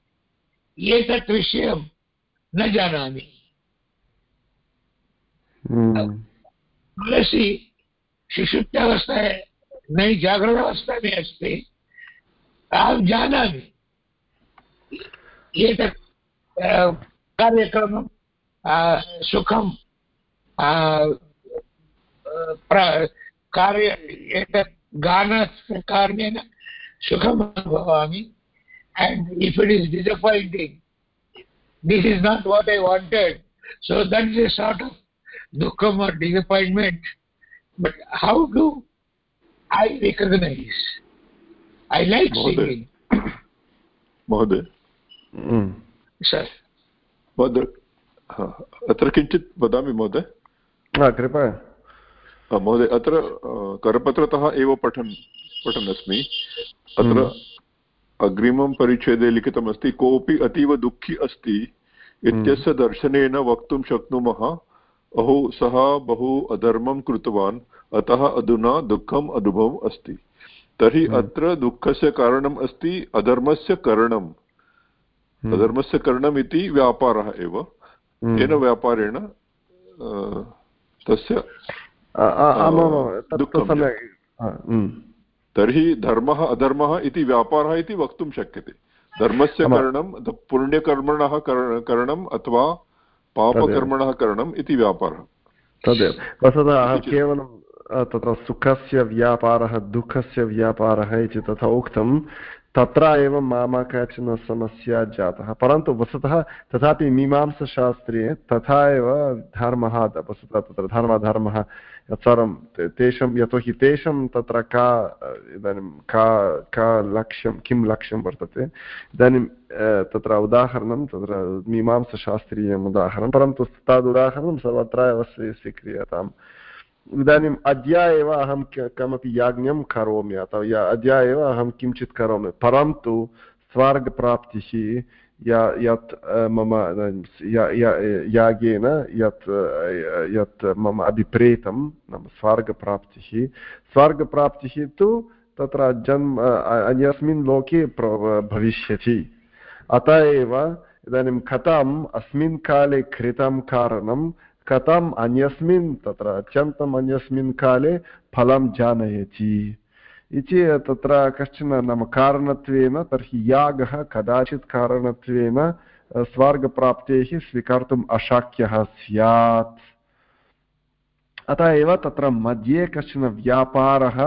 एतत् विषयं न जानामि। मनसि सुषुप्तावस्था नई जागृतावस्था में अस्ति। अहं जानामि। एतत् कार्यक्रमं सुखं कार्य एतत् गानस्य कारणेन sukham anubhavami and if it is disappointing this is not what I wanted so that is a sort of dukkham or disappointment but how do I recognize I like singing. महोदय सर् महोदय अत्र किञ्चित् वदामि महोदय कृपया महोदय अत्र करपत्रतः एव पठन् पठन् अस्मि अत्र अग्रिमं परिच्छेदे लिखितमस्ति कोऽपि अतीव दुःखी अस्ति इत्यस्य दर्शनेन वक्तुं शक्नुमः। अहो सः बहु अधर्मं कृतवान् अतः अधुना दुःखम् अनुभवम् अस्ति। तर्हि अत्र दुःखस्य कारणम् अस्ति अधर्मस्य करणम्। अधर्मस्य करणम् इति व्यापारः एव। तेन व्यापारेण तस्य तर्हि धर्मः अधर्मः इति व्यापारः इति वक्तुं शक्यते। धर्मस्य करणं पुण्यकर्मणः करणम् अथवा पापकर्मणः करणम् इति व्यापारः। तदेव। वस्तुतः अहं केवलं तत्र सुखस्य व्यापारः दुःखस्य व्यापारः इति तथा उक्तं। तत्र एव मम काचन समस्या जातः। परन्तु वस्तुतः तथापि मीमांसशास्त्रे तथा एव धर्मः वस्तुतः तत्र धर्मधर्मः सर्वं तेषां यतोहि तेषां तत्र का, इदानीं का का लक्ष्यं किं लक्ष्यं वर्तते। इदानीं तत्र उदाहरणं तत्र मीमांसशास्त्रीयम् उदाहरणं परन्तु तदुदाहरणं सर्वत्र एव स्वीक्रियताम्। इदानीम् अद्य एव अहं कमपि याज्ञं करोमि, अथवा अद्य एव अहं किञ्चित् करोमि, परन्तु स्वर्गप्राप्तिः या, यत् मम यागेन यत् यत् मम अभिप्रेतं, नाम स्वर्गप्राप्तिः स्वर्गप्राप्तिः तु तत्र जन्म अन्यस्मिन् लोके भविष्यति। अत एव इदानीं कथम् अस्मिन् काले कृतं कारणं कथम् अन्यस्मिन् तत्र अत्यन्तम् अन्यस्मिन् काले फलं जानयति इति तत्र कश्चन नाम कारणत्वेन तर्हि यागः कदाचित् कारणत्वेन स्वर्गप्राप्तेः स्वीकर्तुम् अशक्यः स्यात् अतः एव तत्र मध्ये कश्चन व्यापारः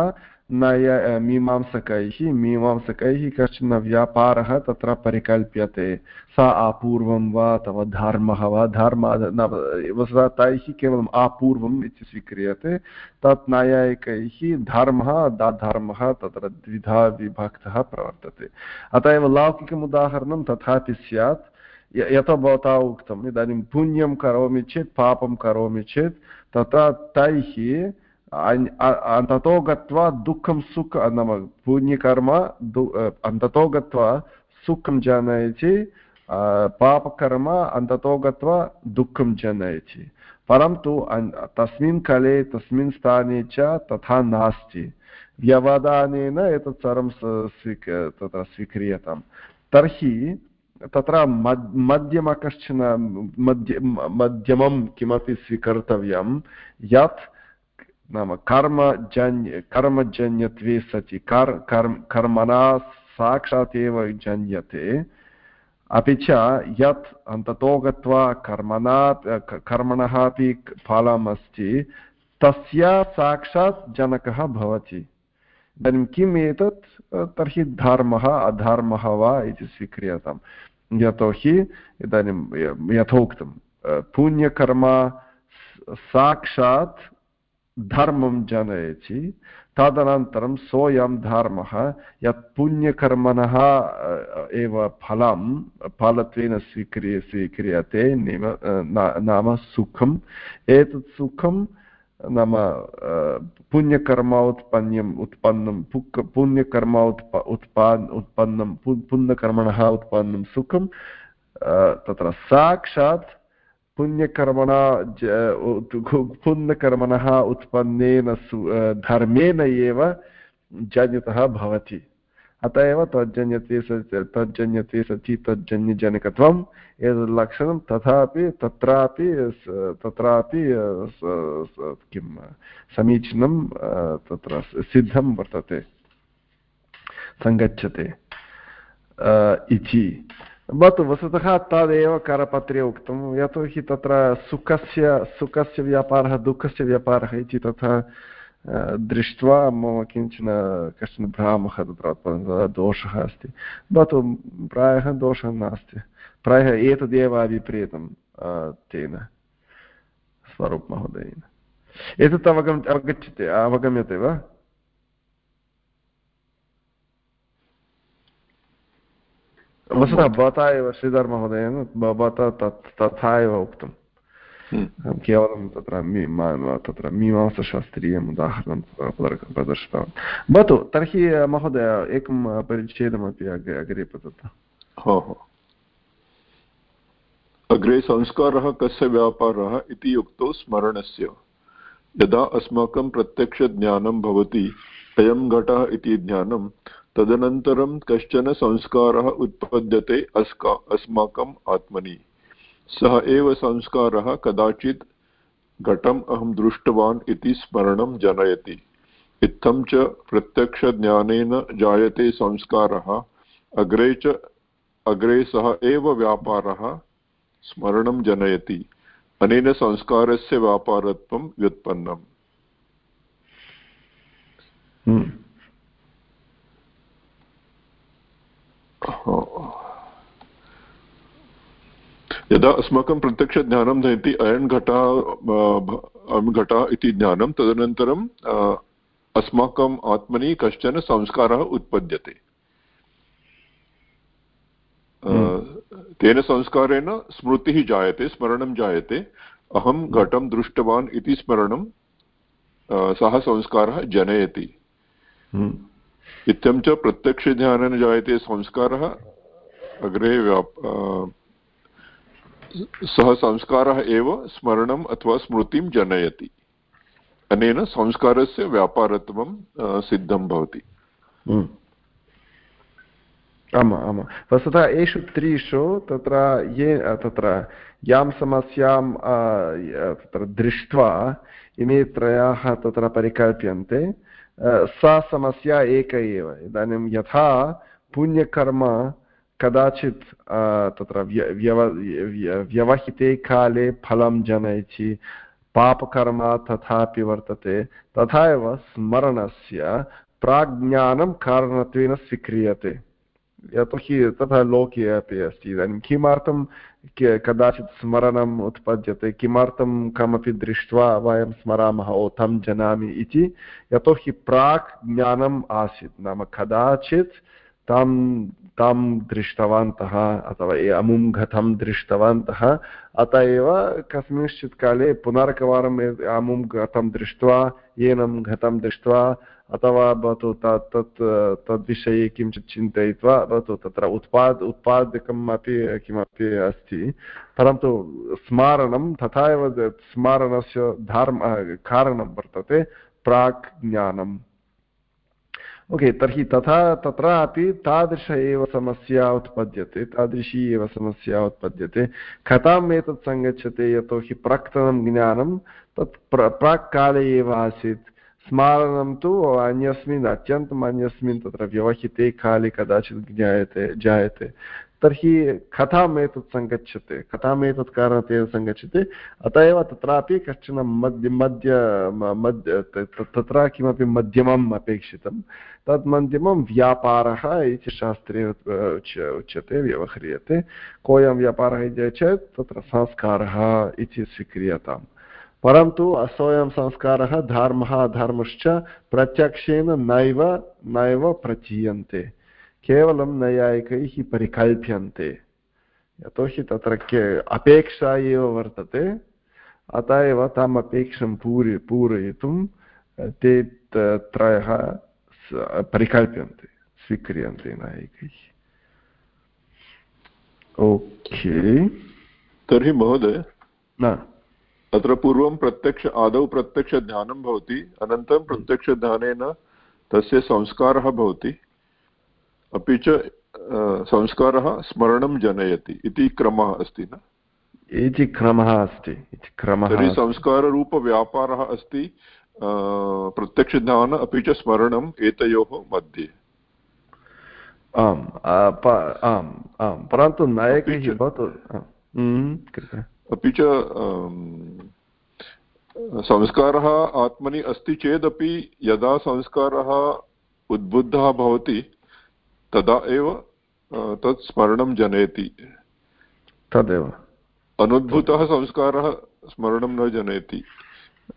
नय मीमांसकैः मीमांसकैः कश्चन व्यापारः तत्र परिकल्प्यते। सा अपूर्वं वा अथवा धर्मः वा, धर्म तैः केवलम् अपूर्वम् इति स्वीक्रियते। तत् नैयायिकैः धर्मः धर्मः तत्र द्विधा विभक्तः प्रवर्तते। अतः एव लौकिकम् उदाहरणं तथापि स्यात्। यथा भवता उक्तम्, इदानीं पुण्यं करोमि चेत्, पापं करोमि चेत् तत्र तैः अन्ततो गत्वा दुःखं सुख नाम पुण्यकर्म अन्ततो गत्वा सुखं जनयति पापकर्म अन्ततो गत्वा दुःखं जनयति परन्तु तस्मिन् काले तस्मिन् स्थाने च तथा नास्ति व्यवधानेन एतत् सर्वं स्वीक तत्र स्वीक्रियताम् तर्हि तत्र मध्यम कश्चन मध्य मध्यमं किमपि स्वीकर्तव्यं यत् नाम कर्मजन्य कर्मजन्यत्वे सति। कर्, कर्म, कर्मणा साक्षात् एव जन्यते। अपि च यत् अन्ततो गत्वा कर्मणा कर्मणः अपि फलम् अस्ति तस्य साक्षात् जनकः भवति। इदानीं किम् एतत्? तर्हि धर्मः, अधर्मः वा इति स्वीक्रियताम्। यतोहि इदानीं यथोक्तं पुण्यकर्म साक्षात् धर्मं जनयति तदनन्तरं सोऽयं धर्मः यत् पुण्यकर्मणः एव फलं फलत्वेन स्वीक्रिय स्वीक्रियते नाम सुखम् एतत् सुखं नाम पुण्यकर्म उत्पन्नं पुण्यकर्म उत्प उत्पान् उत्पन्नं पुण्यकर्मणः उत्पन्नं सुखं तत्र साक्षात् पुण्यकर्मणा पुण्यकर्मणः उत्पन्नेन धर्मेण एव जनितः भवति। अत एव तज्जन्यते तज्जन्यते सति तज्जन्यजनकत्वम्, एतद् लक्षणं तथापि, तत्रापि तत्रापि किं, समीचीनं तत्र सिद्धं वर्तते, सङ्गच्छते इति। भवतु वस्तुतः तदेव करपत्रे उक्तं यतोहि तत्र सुखस्य सुखस्य व्यापारः दुःखस्य व्यापारः इति तथा दृष्ट्वा मम किंचन कश्चन भ्रामः तत्र दोषः अस्ति भवतु प्रायः दोषः नास्ति प्रायः एतदेव अभिप्रेतं तेन स्वरूपमहोदयेन एतत् अवगम् अवगच्छति अवगम्यते वा वस्तुतः भवता एव श्रीधरमहोदयेन भवता तत् तथा एव हम्म। केवलं तत्र तत्र मीमांसशास्त्रीयम् उदाहरणं प्रदर्शितवान् भवतु तर्हि महोदय एकं परिच्छेदमपि अग्रे अग्रे पततु हो हो अग्रे संस्कारः कस्य व्यापारः इति उक्तौ स्मरणस्य यदा अस्माकं प्रत्यक्षज्ञानं भवति अयं घटः इति ज्ञानं तदनन्तरं कश्चन संस्कारः उत्पद्यते अस्का अस्माकम् आत्मनि। सः एव संस्कारः कदाचित् घटम् अहं दृष्टवान् इति स्मरणं जनयति। इत्थं च प्रत्यक्षज्ञानेन जायते संस्कारः। अग्रे च, अग्रे सः एव व्यापारः स्मरणं जनयति। अनेन संस्कारस्य व्यापारत्वं व्युत्पन्नम् hmm. यदा अस्माकं प्रत्यक्षज्ञानं भवति अयं घटः घटः इति ज्ञानं तदनन्तरं अस्माकम् आत्मनि कश्चन संस्कारः उत्पद्यते। हम्म। तेन संस्कारेण स्मृतिः जायते स्मरणं जायते। अहं घटं दृष्टवान् इति स्मरणं सः संस्कारः जनयति। हम्म। इत्थं च प्रत्यक्षध्यानेन जायते संस्कारः। अग्रे सः संस्कारः एव स्मरणम् अथवा स्मृतिं जनयति। अनेन संस्कारस्य व्यापारत्वं सिद्धं भवति। हम्म। आम्, आमां। वस्तुतः एषु त्रिषु तत्र ये तत्र यां समस्यां तत्र दृष्ट्वा इमे त्रयाः तत्र परिकल्प्यन्ते। सा समस्या एक एव। इदानीं यथा पुण्यकर्म कदाचित् तत्र व्यव व्यवहिते काले फलं जनयति, पापकर्म तथापि वर्तते, तथा एव स्मरणस्य प्राज्ञानं कारणत्वेन स्वीक्रियते। यतोहि तथा लोके अपि अस्ति। इदानीं किमर्थं कदाचित् स्मरणम् उत्पद्यते किमर्थं कमपि दृष्ट्वा वयं स्मरामः ओ तं जानामि इति यतोहि प्राक् ज्ञानम् आसीत् नाम कदाचित् तं तं दृष्टवन्तः अथवा अमुं घटं दृष्टवन्तः अत एव कस्मिंश्चित् काले पुनरेकवारम् अमुं घटं दृष्ट्वा एनं घटं दृष्ट्वा अथवा भवतु तत् तद्विषये किञ्चित् चिन्तयित्वा भवतु तत्र उत्पाद उत्पादकम् अपि, किमपि अस्ति। परन्तु स्मारणं तथा एव स्मारणस्य धर्म कारणं वर्तते, प्राक् ज्ञानम्। ओके, तर्हि तथा तत्रापि तादृश एव समस्या उत्पद्यते, तादृशी एव समस्या उत्पद्यते। कथाम् एतत् सङ्गच्छते, यतोहि प्राक्तनं ज्ञानं तत् प्र प्राक् काले एव आसीत्। स्मारणं तु अन्यस्मिन् अत्यन्तम् अन्यस्मिन् तत्र व्यवहिते काले कदाचित् ज्ञायते जायते तर्हि कथाम् एतत् सङ्गच्छते कथाम् एतत् कारणतेन सङ्गच्छते अत एव तत्रापि कश्चन मध्य मध्य मध्य तत्र किमपि मध्यमम् अपेक्षितं तत् मध्यमं व्यापारः इति शास्त्रे उच्यते व्यवह्रियते कोऽयं व्यापारः इति चेत् तत्र संस्कारः इति स्वीक्रियताम् परन्तु असोऽयं संस्कारः धर्मः अधर्मश्च प्रत्यक्षेन नैव नैव प्रचीयन्ते। केवलं नैयायिकैः परिकल्प्यन्ते। यतोहि तत्र के अपेक्षा एव वर्तते। अतः एव ताम् अपेक्षां पूरि पूरयितुं ते त्रयः परिकल्प्यन्ते स्वीक्रियन्ते नायिकैः ओके। तर्हि महोदय न। अत्र पूर्वं प्रत्यक्ष आदौ प्रत्यक्षध्यानं भवति अनन्तरं प्रत्यक्षध्यानेन तस्य संस्कारः भवति। अपि च संस्कारः स्मरणं जनयति इति क्रमः अस्ति न? इति क्रमः अस्ति इति क्रमः तर्हि संस्काररूपव्यापारः अस्ति प्रत्यक्षज्ञान अपि च स्मरणम् एतयोः मध्ये। आम् आम् आम् परन्तु नायकैः भवतु अपि च संस्कारः आत्मनि अस्ति चेदपि यदा संस्कारः उद्बुद्धः भवति तदा एव तत् स्मरणं जनयति। तदेव। अनुद्भूतः संस्कारः स्मरणं न जनयति।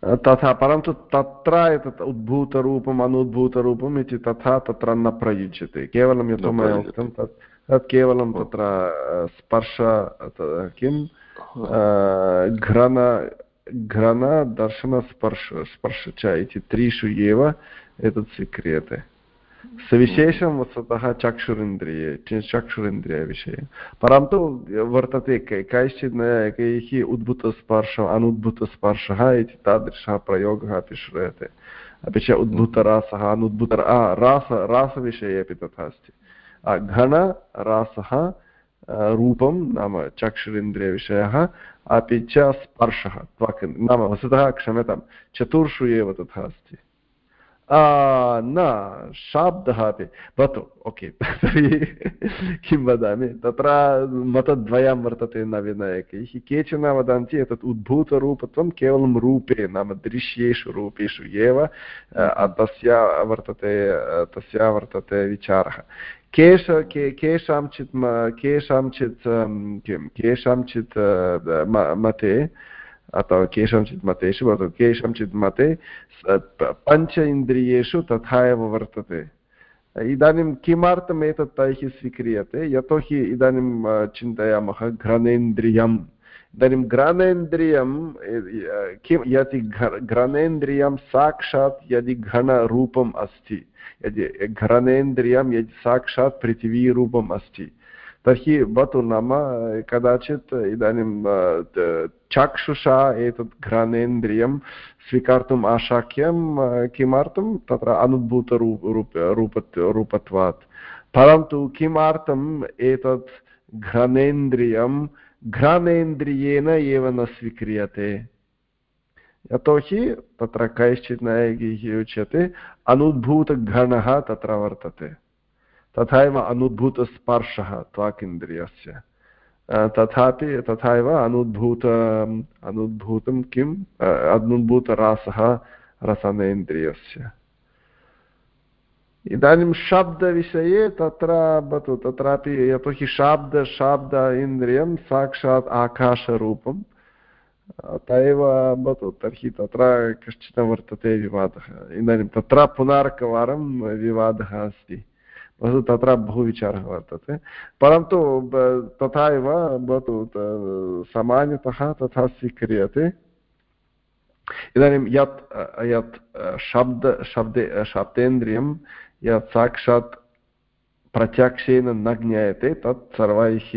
तथा परन्तु तत्र एतत् उद्भूतरूपम् अनुद्भूतरूपम् इति तथा तत्र न प्रयुज्यते। केवलं यथा मया उक्तं तत् तत् केवलं तत्र स्पर्श किं घ्रन घ्रन दर्शनस्पर्श स्पर्श च इति त्रिषु एव एतत् स्वीक्रियते सविशेषं वस्तुतः चक्षुरिन्द्रिये चक्षुरिन्द्रियविषये परन्तु वर्तते कैश्चित् कैः उद्भूतस्पर्श अनुद्भूतस्पर्शः इति तादृशः प्रयोगः अपि श्रूयते अपि च उद्भूतरासः अनुद्भूत रास रासविषये अपि तथा अस्ति घन रासः रूपं नाम चक्षुरिन्द्रियविषयः अपि च स्पर्शः त्वक् नाम वस्तुतः क्षम्यतां चतुर्षु एव तथा अस्ति। न शाब्दः अपि भवतु ओके तर्हि किं वदामि तत्र मतद्वयं वर्तते नवीनयकैः केचन वदन्ति एतत् उद्भूतरूपत्वं केवलं रूपे नाम दृश्येषु रूपेषु एव तस्य वर्तते तस्य वर्तते विचारः केष के केषाञ्चित् केषाञ्चित् किं केषाञ्चित् मते अथवा केषाञ्चित् mateषु भवतु केषाञ्चित् मते पञ्च इन्द्रियेषु तथा एव वर्तते। इदानीं किमर्थम् एतत् तैः स्वीक्रियते? यतोहि इदानीं चिन्तयामः घ्रनेन्द्रियम्। इदानीं घ्रानेन्द्रियं किं, यदि घ्रनेन्द्रियं साक्षात् यदि घनरूपम् अस्ति, यदि घ्रनेन्द्रियं यदि साक्षात् पृथिवीरूपम् अस्ति तर्हि भवतु नाम कदाचित् इदानीं चक्षुषा एतत् घ्राणेन्द्रियं स्वीकर्तुम् आशाक्यं किमर्थं तत्र अनुद्भूतरूप रूप रूपत्वात् परन्तु किमर्थम् एतत् घ्राणेन्द्रियं घ्राणेन्द्रियेण एव न स्वीक्रियते यतोहि तत्र कैश्चित् नैगैः उच्यते अनुद्भूतघणः तत्र वर्तते तथा एव अनुद्भूतस्पर्शः त्वाकिन्द्रियस्य तथापि तथा एव अनुद्भूत अनुद्भूतं किम् अनुद्भूतरासः रसनेन्द्रियस्य इदानीं शब्दविषये तत्र भवतु तत्रापि यतोहि शाब्द शाब्द इन्द्रियं साक्षात् आकाशरूपं अत एव भवतु तर्हि तत्र कश्चन वर्तते विवादः इदानीं तत्र पुनरेकवारं विवादः अस्ति परन्तु तत्र बहु विचारः वर्तते। परन्तु तथा एव भवतु सामान्यतः तथा स्वीक्रियते। इदानीं यत् यत्, शब्द, शब्दे, शब्देन्द्रियं यत् साक्षात् प्रत्यक्षेन न ज्ञायते, तत् सर्वैः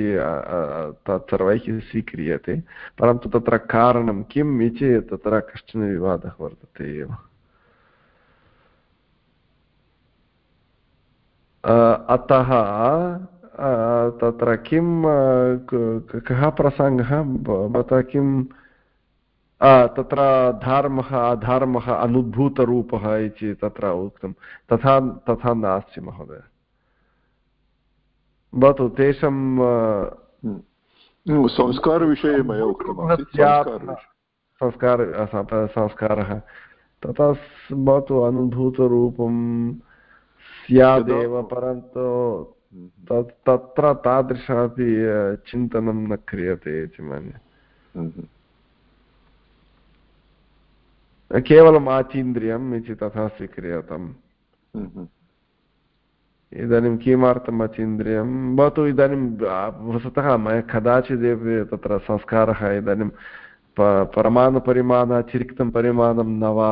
तत् सर्वैः स्वीक्रियते। परन्तु तत्र कारणं किम् इति, तत्र कश्चन विवादः वर्तते एव। अतः तत्र किं कः प्रसङ्गः भवतः किं तत्र धर्मः अधर्मः अनुद्भूतरूपः इति तत्र उक्तं तथा तथा नास्ति महोदय भवतु तेषां संस्कारविषये मया उक्तम् संस्कार संस्कारः तथा भवतु अनुभूतरूपं स्यादेव परन्तु तत्र तादृशापि चिन्तनं न क्रियते इति मन्ये हम्म। केवलम् आचीन्द्रियम् इति तथा स्वीक्रियतम् हम्म। इदानीं किमर्थम् अतीन्द्रियं भवतु इदानीं वस्तुतः मया कदाचिदेव तत्र संस्कारः इदानीं परमाणुपरिमाणातिरिक्तं परिमाणं न वा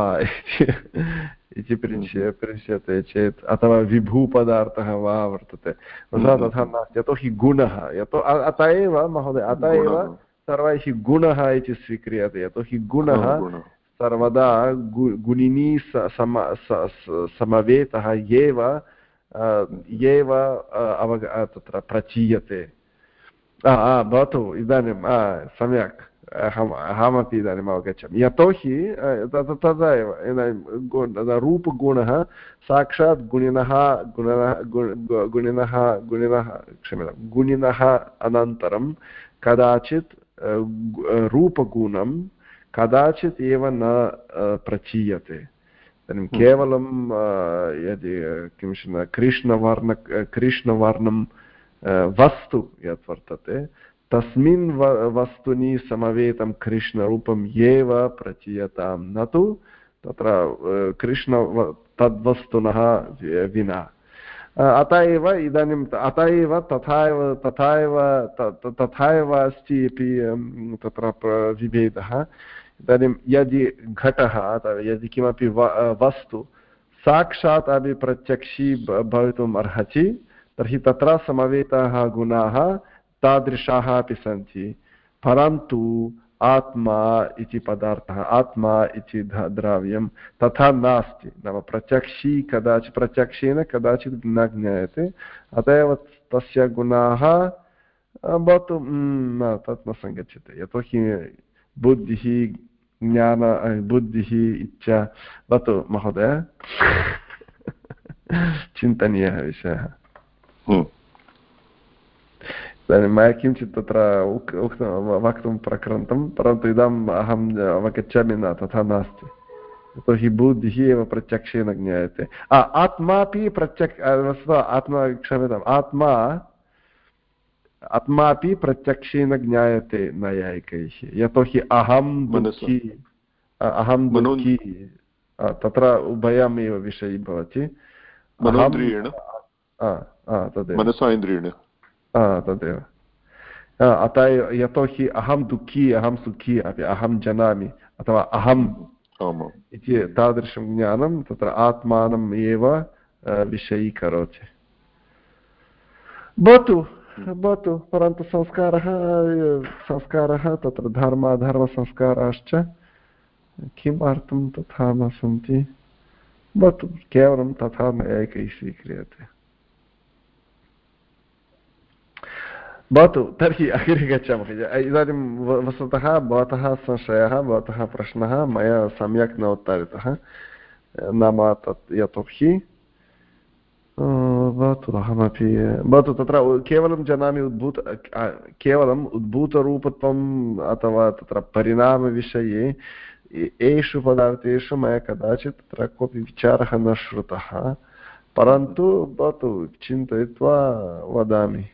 इति पृच्छ्य पृच्छ्यते चेत् अथवा विभूपदार्थः वा वर्तते तथा तथा नास्ति यतोहि गुणः यतो अत एव महोदय अत एव सर्वैः गुणः इति स्वीक्रियते यतोहि गुणः सर्वदा गुणिनी सम समवेतः एव एव अवग तत्र प्रचीयते भवतु इदानीं सम्यक् अहम् अहमपि इदानीम् अवगच्छामि यतोहि तदा एव इदानीं रूपगुणः साक्षात् गुणिनः गुणः गुणिनः गुणिनः क्षम्यतां गुणिनः अनन्तरं कदाचित् रूपगुणं कदाचित् एव न प्रचीयते इदानीं। केवलं यदि किं कृष्णवर्ण कृष्णवर्णं वस्तु यत् वर्तते तस्मिन् वस्तुनि समवेतं कृष्णरूपम् एव प्रचीयतां न तु तत्र कृष्ण तद्वस्तुनः विना अत एव इदानीम् अत एव तथा एव तथा एव तथा एव अस्ति अपि तत्र विभेदः इदानीं यदि घटः अथवा यदि किमपि वस्तु साक्षात् अपि प्रत्यक्षी भवितुम् अर्हति तर्हि तत्र समवेताः गुणाः तादृशाः अपि सन्ति। परन्तु आत्मा इति पदार्थः, आत्मा इति द्रव्यं तथा नास्ति। नाम प्रत्यक्षी कदाचित्, प्रत्यक्षेन कदाचित् न ज्ञायते। अत एव तस्य गुणाः भवतु, न, तत् न सङ्गच्छते। यतोहि बुद्धिः, ज्ञान बुद्धिः, इच्छा, भवतु महोदय। चिन्तनीयः विषयः। इदानीं मया किञ्चित् तत्र उक् उक्तं वक्तुं प्रकृतं परन्तु इदम् अहम् अवगच्छामि न तथा नास्ति यतोहि बुद्धिः एव प्रत्यक्षेन ज्ञायते आत्मापि प्रत्यक् वस्तुतः आत्मा क्षम्यताम् आत्मा आत्मापि प्रत्यक्षेन ज्ञायते नैयायिकैः यतोहि अहं दुःखी अहं दुःखी तत्र उभयमेव विषयी भवति तदेव तदेव अतः यतोहि अहं दुःखी अहं सुखी अपि अहं जानामि अथवा अहम् इति तादृशं ज्ञानं तत्र आत्मानम् एव विषयीकरोति भवतु भवतु परन्तु संस्कारः संस्कारः तत्र धर्माधर्मसंस्काराश्च किमर्थं तथा न सन्ति भवतु केवलं तथा एकैः स्वीक्रियते भवतु, तर्हि अग्रे गच्छामः इदानीं वस्तुतः भवतः संशयः, भवतः प्रश्नः मया सम्यक् न उत्तरितः। नाम तत् यतोहि भवतु, अहमपि, भवतु, तत्र केवलं जानामि उद्भूत केवलम् उद्भूतरूपत्वम् अथवा तत्र परिणामविषये एषु पदार्थेषु मया कदाचित् तत्र कोऽपि विचारः न श्रुतः। परन्तु, भवतु, चिन्तयित्वा वदामि।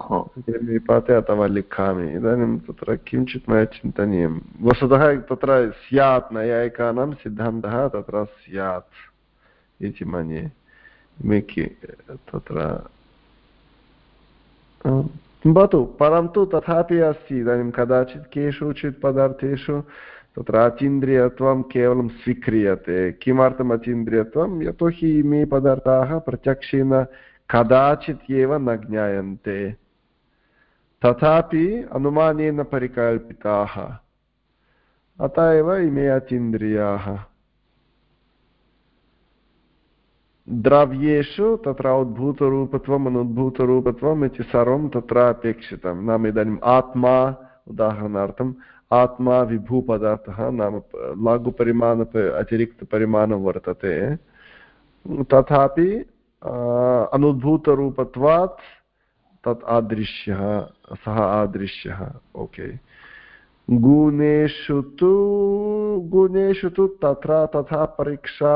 निपाते अथवा लिखामि इदानीं तत्र किञ्चित् मया चिन्तनीयं वस्तुतः तत्र स्यात् नैयायिकानां सिद्धान्तः तत्र स्यात् इति मन्ये तत्र भवतु परन्तु तथापि अस्ति इदानीं कदाचित् केषुचित् पदार्थेषु तत्र अतीन्द्रियत्वं केवलं स्वीक्रियते किमर्थम् अतीन्द्रियत्वं यतोहि इमे पदार्थाः प्रत्यक्षेन कदाचित् एव न ज्ञायन्ते तथापि अनुमानेन परिकल्पिताः। अत एव इमे अतीन्द्रियाः। द्रव्येषु तत्र उद्भूतरूपत्वम् अनुद्भूतरूपत्वम् इति सर्वं तत्र अपेक्षितं। नाम इदानीम् आत्मा, उदाहरणार्थम्, आत्मा विभूपदार्थः नाम लघुपरिमाण अतिरिक्तपरिमाणं वर्तते। तथापि अनुद्भूतरूपत्वात् तत् आदृश्यः सः आदृश्यः ओके। गुणेषु तु गुणेषु तु तत्र तथा परीक्षा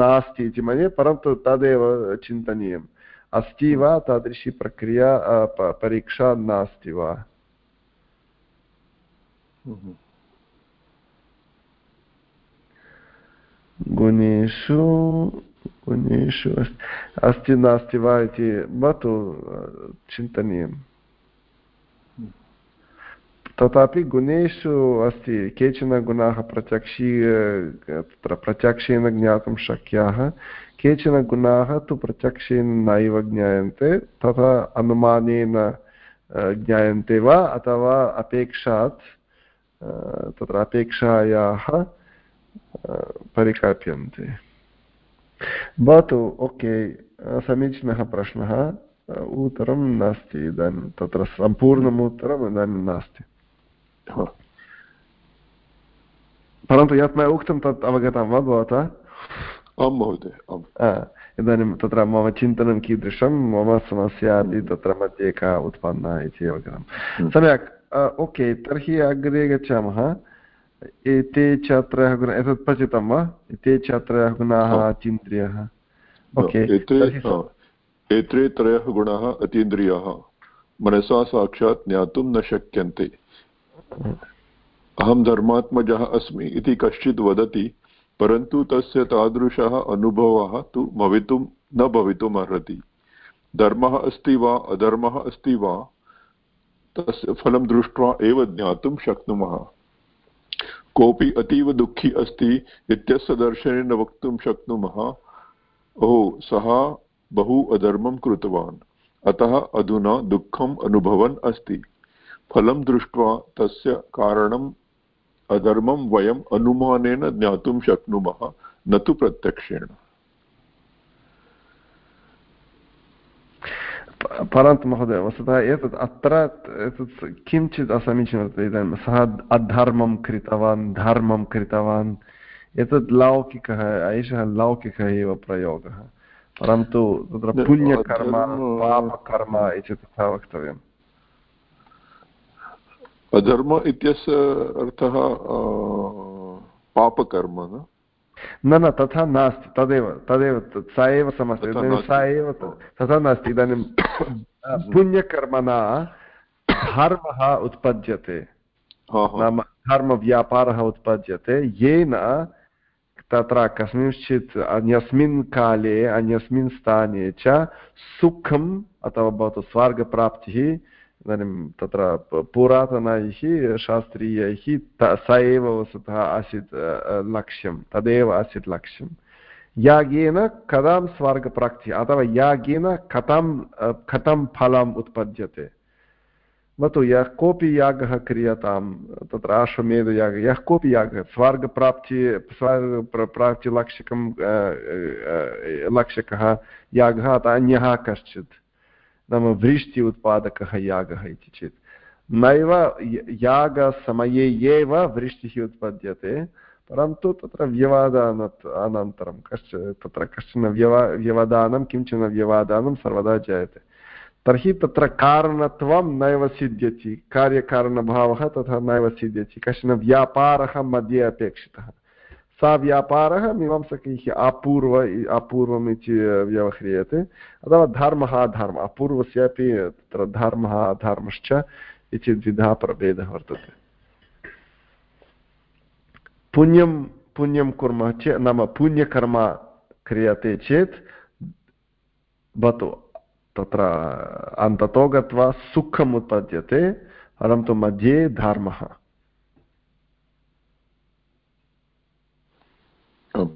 नास्ति इति मन्ये परन्तु तदेव चिन्तनीयम्। अस्ति वा तादृशी प्रक्रिया परीक्षा नास्ति वा? गुणेषु गुणेषु अस्ति नास्ति वा इति भवतु चिन्तनीयम् तथापि गुणेषु अस्ति केचन गुणाः प्रत्यक्षी तत्र प्रत्यक्षेन ज्ञातुं शक्याः केचन गुणाः तु प्रत्यक्षेन नैव ज्ञायन्ते तथा अनुमानेन ज्ञायन्ते वा अथवा अपेक्षात् तत्र अपेक्षायाः परिकल्प्यन्ते भवतु ओके समीचीनः प्रश्नः उत्तरं नास्ति इदानीं तत्र सम्पूर्णम् उत्तरम् इदानीं नास्ति परन्तु यत् मया उक्तं तत् अवगतं वा भवता आं महोदय इदानीं तत्र मम चिन्तनं कीदृशं मम समस्या अपि तत्र मध्ये का उत्पन्ना इति अवगतं। सम्यक् ओके तर्हि अग्रे गच्छामः एते छात्राः गुणाः एतत् पठितं वा? एते छात्राः गुणाः अतीन्द्रियः? ओके। एते त्रयः गुणाः अतीन्द्रियाः। मनसा साक्षात् ज्ञातुं न शक्यन्ते। अहं धर्मात्मजः अस्मि इति कश्चित् वदति परन्तु तस्य तादृशः अनुभवः तु भवितुं न भवितुम् अर्हति। धर्मः अस्ति वा अधर्मः अस्ति वा तस्य फलं दृष्ट्वा एव ज्ञातुं शक्नुमः। कोऽपि अतीव दुःखी अस्ति इत्यस्य दर्शनेन वक्तुं शक्नुमः। ओ सः बहु अधर्मं कृतवान्। अतः अधुना दुःखम् अनुभवन् अस्ति। फलं दृष्ट्वा तस्य कारणम् अधर्मं वयम् अनुमानेन ज्ञातुं शक्नुमः, न तु प्रत्यक्षेण। परन्तु महोदय वस्तुतः एतत् अत्र एतत् किञ्चित् असमीचीनं वर्तते इदानीं सः अधर्मं कृतवान् धर्मं कृतवान् एतत् लौकिकः एषः लौकिकः एव प्रयोगः परन्तु तत्र पुण्यकर्म पापकर्म इति तथा वक्तव्यम् अधर्म इत्यस्य अर्थः पापकर्म न न न तथा नास्ति तदेव तदेव स एव समस्या सा एव तथा नास्ति इदानीं पुण्यकर्मणा धर्मः उत्पद्यते नाम धर्मव्यापारः उत्पद्यते येन तत्र कस्मिंश्चित् अन्यस्मिन् काले अन्यस्मिन् स्थाने च सुखम् अथवा भवतु स्वर्गप्राप्तिः इदानीं तत्र पुरातनैः शास्त्रीयैः स एव वस्तुतः आसीत् लक्ष्यं, तदेव आसीत् लक्ष्यं। यागेन कथं स्वर्गप्राप्तिः, अथवा यागेन कथं कथं फलम् उत्पद्यते। भवतु यः कोऽपि यागः क्रियतां तत्र आश्वमेधयागः यः कोऽपि यागः, स्वर्गप्राप्ति, स्वर्गप्राप्तिलक्षकं लक्षकः यागः अथवा अन्यः कश्चित्। नाम वृष्टि उत्पादकः यागः इति चेत्। नैव यागसमये एव वृष्टिः उत्पद्यते, परन्तु तत्र व्यवादानात् अनन्तरं कश्च, तत्र कश्चन व्यवा, व्यवधानं, किंचन व्यवधानं सर्वदा जायते। तर्हि तत्र कारणत्वं नैव सिद्ध्यति। कार्यकारणभावः तथा नैव सिद्ध्यति। कश्चन व्यापारः मध्ये अपेक्षितः। सा व्यापारः मीमांसकैः अपूर्व अपूर्वम् इति व्यवह्रियते। अथवा धर्मः अधर्मः अपूर्वस्यापि तत्र धर्मः अधर्मश्च इति द्विधा प्रभेदः वर्तते। पुण्यं पुण्यं कुर्मः चेत् नाम पुण्यकर्म क्रियते चेत् भवतु तत्र अन्ततो गत्वा सुखम् उत्पद्यते परन्तु मध्ये धर्मः। किं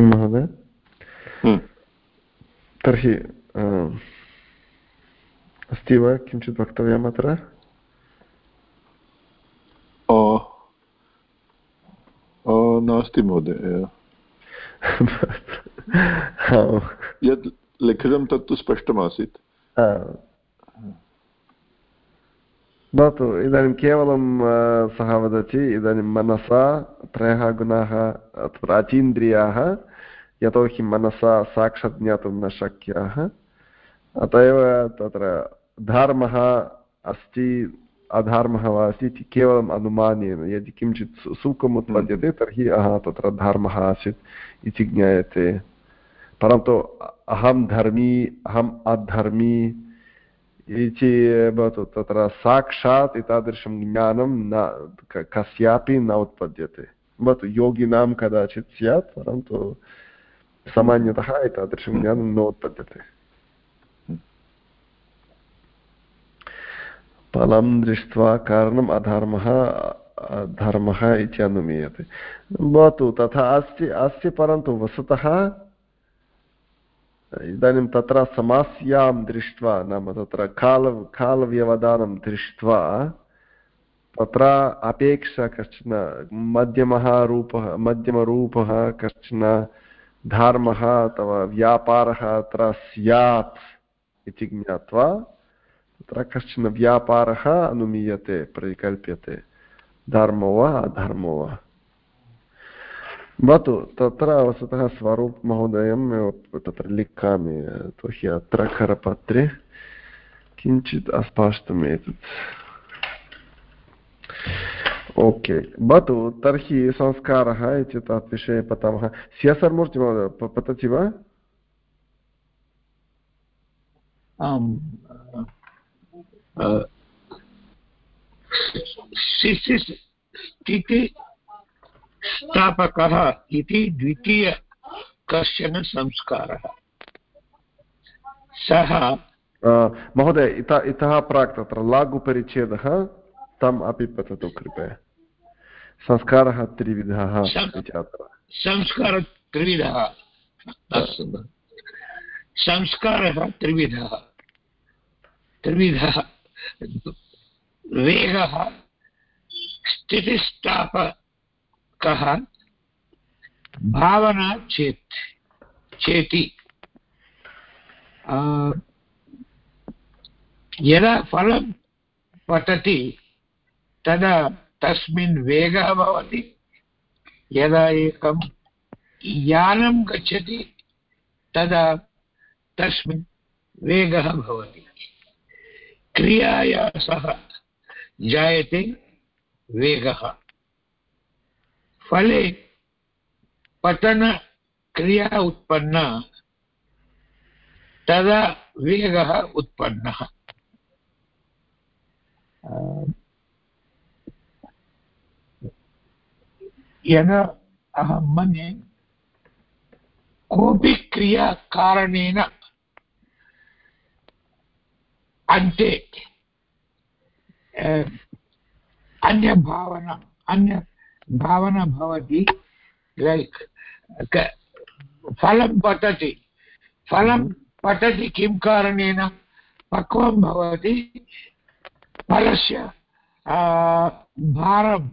महोदय। तर्हि अस्ति वा किञ्चित् वक्तव्यम् अत्र नास्ति महोदय यत् लिखितं तत्तु स्पष्टमासीत्। भवतु इदानीं केवलं सः वदति इदानीं मनसा त्रयः गुणाः अथवा अतीन्द्रियाः यतोहि मनसा साक्षात् ज्ञातुं न शक्याः। अत एव तत्र धर्मः अस्ति अधर्मः वा अस्ति इति केवलम् अनुमानेन यदि किञ्चित् सुखम् उत्पद्यते तर्हि तत्र धर्मः आसीत् इति ज्ञायते। परन्तु अहं धर्मी अहम् अधर्मी, इति भवतु तत्र साक्षात् एतादृशं ज्ञानं न कस्यापि न उत्पद्यते। भवतु योगिनां कदाचित् स्यात्, परन्तु सामान्यतः एतादृशं ज्ञानं न उत्पद्यते। फलं दृष्ट्वा कारणम् अधर्मः धर्मः इति अनुमीयते। भवतु तथा अस्ति अस्ति परन्तु वस्तुतः इदानीं तत्र समस्यां दृष्ट्वा नाम तत्र काल कालव्यवधानं दृष्ट्वा तत्र अपेक्षा कश्चन मध्यमः रूपः मध्यमरूपः कश्चन धर्मः अथवा व्यापारः अत्र स्यात् इति ज्ञात्वा तत्र कश्चन व्यापारः अनुमीयते परिकल्प्यते धर्मो वा अधर्मो वा भवतु तत्र वस्तुतः स्वरूपमहोदयं तत्र लिखामि, यतोहि अत्र करपत्रे किञ्चित् अस्पष्टम् एतत्। ओके, भवतु तर्हि संस्कारः इति तत् विषये पठामः। स्यसर्मूर्ति महोदय पतति वा? आम् स्थितिस्थापकः इति द्वितीय कश्चन संस्कारः। सः महोदय इतः इतः प्राक् तत्र लाघुपरिच्छेदः तम् अपि पठतु कृपया। संस्कारः त्रिविधः संस्कारः त्रिविधः। संस्कारः त्रिविधः। त्रिविधः। वेगः। स्थितिस्थापकः भावना चेत्, चेति। यदा फलं पतति, तदा तस्मिन् वेगः भवति। यदा एकं यानं गच्छति, तदा तस्मिन् वेगः भवति। क्रियाया सह जायते वेगः। फले पतनक्रिया उत्पन्ना तदा वेगः उत्पन्नः। यदा अहं मन्ये कोऽपि क्रियाकारणेन अन्ते अन्यभावना अन्यभावना भवति लैक् फलं पतति। फलं पतति किं कारणेन? पक्वं भवति फलस्य भारं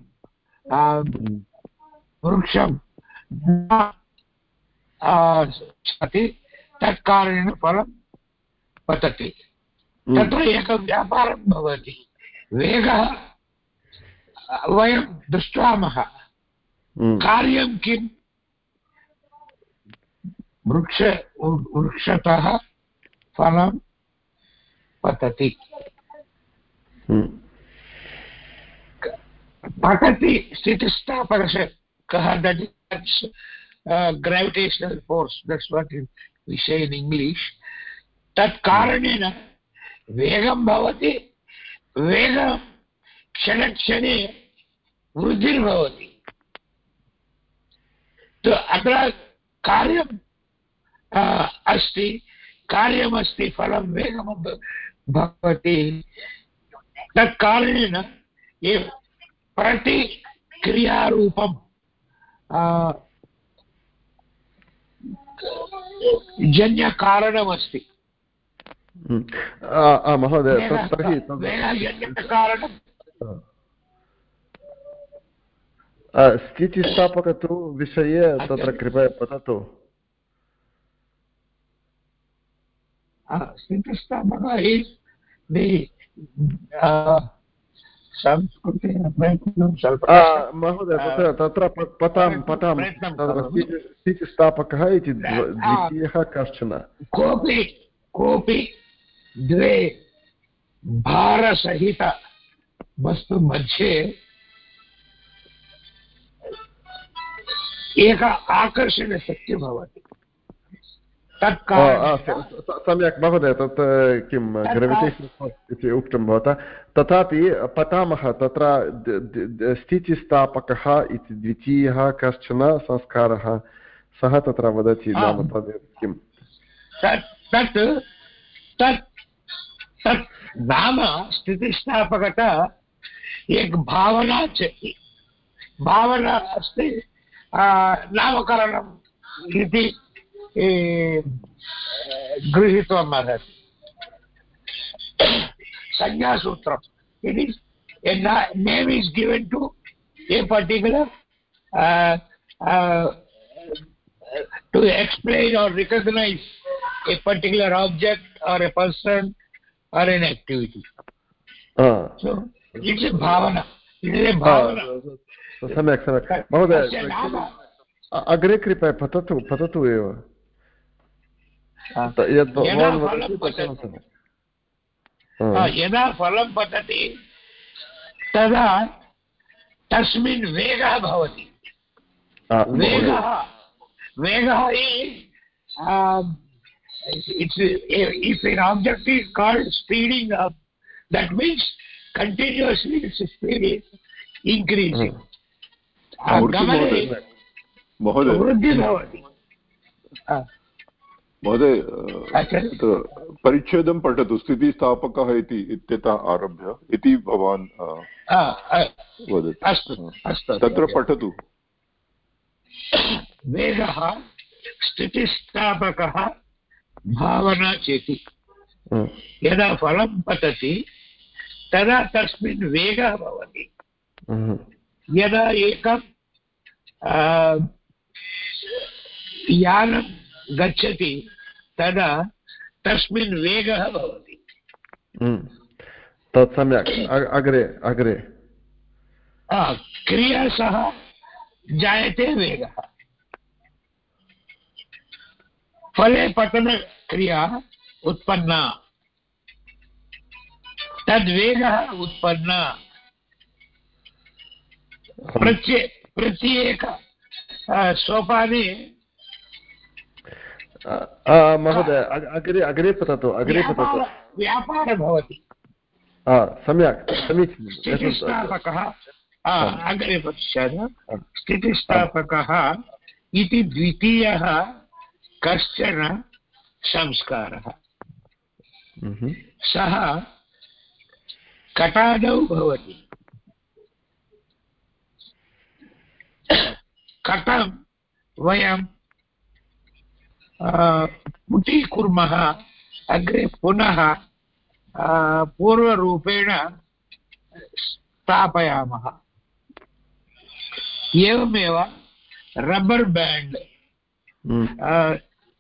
वृक्षं तत्कारणेन फलं पतति। हम्म। तत्र एकः व्यापारः भवति। वेगः वयं दृष्ट्वामः। हम्म। कार्यं किं? वृक्ष वृक्षतः फलं पतति। हम्म। पतति स्थितिस्थापकस्य कः? That's gravitational force that's what विषय इन् इङ्ग्लिश् तत् कारणेन वेगं भवति वेग क्षणक्षणे वृद्धिर्भवति तो अत्र कार्यम् अस्ति कार्यमस्ति फलं वेगं भवति। तत् कारणेन प्रतिक्रियारूपं जन्यकारणमस्ति। महोदय तर्हि स्थितिस्थापकतु विषये तत्र कृपया पठतु स्थितिस्थापकः महोदय तत्र पठां पठां स्थितिस्थापकः इति द्वितीयः कश्चन कोऽपि कोऽपि द्वे भारसहित वस्तु मध्ये एक आकर्षणशक्तिः भवति। सम्यक् महोदय तत् किं ग्रेविटेशन् इति उक्तं भवता? तथापि पठामः तत्र स्थितिस्थापकः इति द्वितीयः कश्चन संस्कारः? सः तत्र वदति नाम तद् किं तत् तत् तत् नाम स्थितिस्थापकता एक भावना चाहिए भावना अस्ति नामकरणम् इति गृहीत्वम् अर्हति संज्ञासूत्रम् it is a name is given to a particular uh, uh, to explain or recognize a particular object or a person or an activity. Uh. So हाँ, हाँ, हाँ, सम्यक् सम्यक्। महोदय अग्रे कृपया पततु पततु एव। यदा फलं पतति। तदा तस्मिन् वेगः भवति। वेगः वेगः it's if object is called speeding up that means continuously its speed is increasing. महोदय वृद्धिः भवति महोदय परिच्छेदं पठतु स्थितिस्थापकः इति इत्यतः आरभ्य इति भवान् वदतु तत्र पठतु वेगः स्थितिस्थापकः भावना चेति यदा फलं पतति तदा तस्मिन् वेगः भवति। यदा एकं यानं गच्छति तदा तस्मिन् वेगः भवति। तत् सम्यक्। अग्रे अग्रे। क्रिया सह जायते वेगः। फले पतनक्रिया उत्पन्ना। तद्वेगः उत्पन्ना। प्रत्ये प्रत्येक सोपाने। महोदय अग्रे अग्रे पततु अग्रे पततु। व्यापारः भवति। सम्यक् समीचीनं स्थितिस्थापकः। अग्रे पश्चात् स्थितिस्थापकः इति द्वितीयः कश्चन संस्कारः। सः कटादौ भवति। कथं वयं पुटीकुर्मः अग्रे पुनः पूर्वरूपेण स्थापयामः। एवमेव रब्बर् बेण्ड्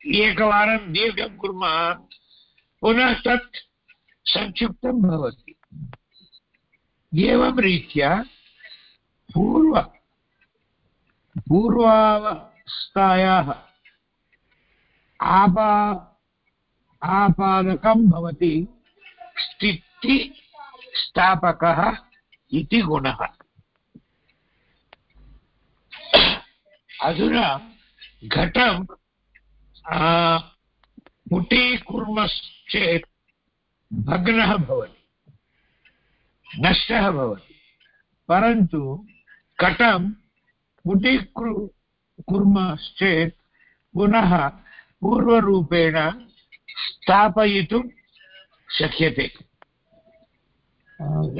एकवारं दीर्घं कुर्मः पुनः तत् संक्षिप्तं भवति। एवं रीत्या पूर्व, पूर्वावस्थायाः आपा, आपादकं भवति स्थितिस्थापकः इति गुणः। अधुना घटं पुटीकुर्मश्चेत् भग्नः भवति। नष्टः भवति। परन्तु कटं पुटीकुर् कुर्मश्चेत् पुनः पूर्वरूपेण स्थापयितुं शक्यते।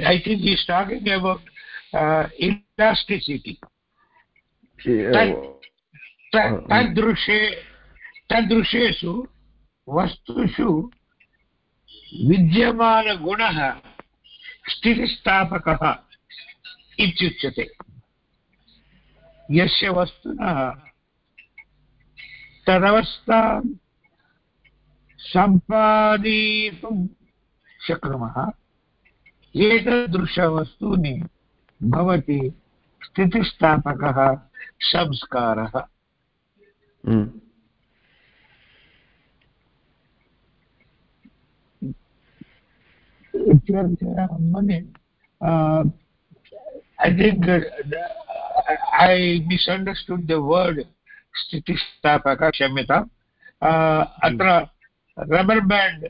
I think is talking about elasticity तदृशे तदृशेषु वस्तुषु विद्यमानगुणः स्थितिस्थापकः इत्युच्यते। यस्य वस्तुनः तदवस्थां सम्पादयितुं शक्नुमः एतादृशवस्तूनि भवति स्थितिस्थापकः संस्कारः। Money. Uh, I think uh, I misunderstood the word स्थितिस्थापक क्षम्यताम् अत्र रबर् बेण्ड्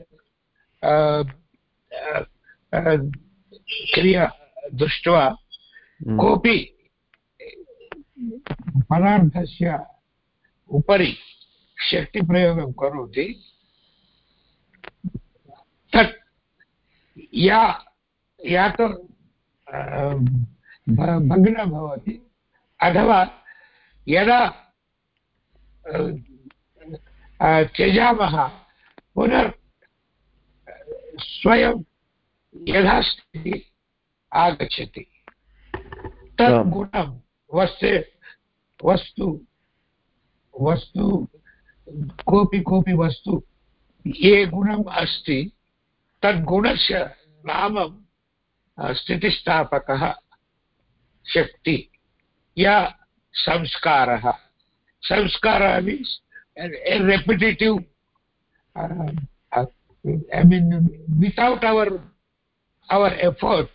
क्रिया दृष्ट्वा कोऽपि पदार्थस्य उपरि शक्तिप्रयोगं करोति तत् या या तु भग्न भवति। अथवा यदा त्यजामः पुनः स्वयं यथास्थितिः आगच्छति। तत् गुणं वस्ते, वस्तु वस्तु, कोऽपि कोऽपि वस्तु, ये गुणम् अस्ति तद्गुणस्य नामं स्थितिस्थापकः शक्ति या संस्कारः। संस्कारः means uh, I mean without our our effort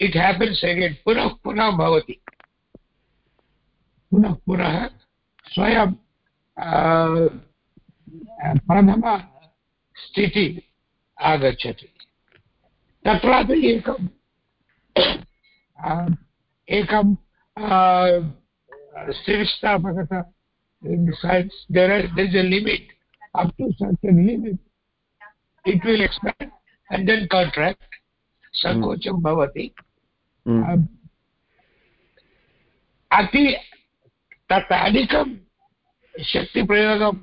it happens again पुनः पुनः भवति। पुनः पुनः स्वयं प्रथमस्थिति आगच्छति। तत्रापि एकम् एकं स्थिरस्थापकतामिट् up to certain limit it will expect and then contract सङ्कोचं भवति अति तत् अधिकं शक्तिप्रयोगं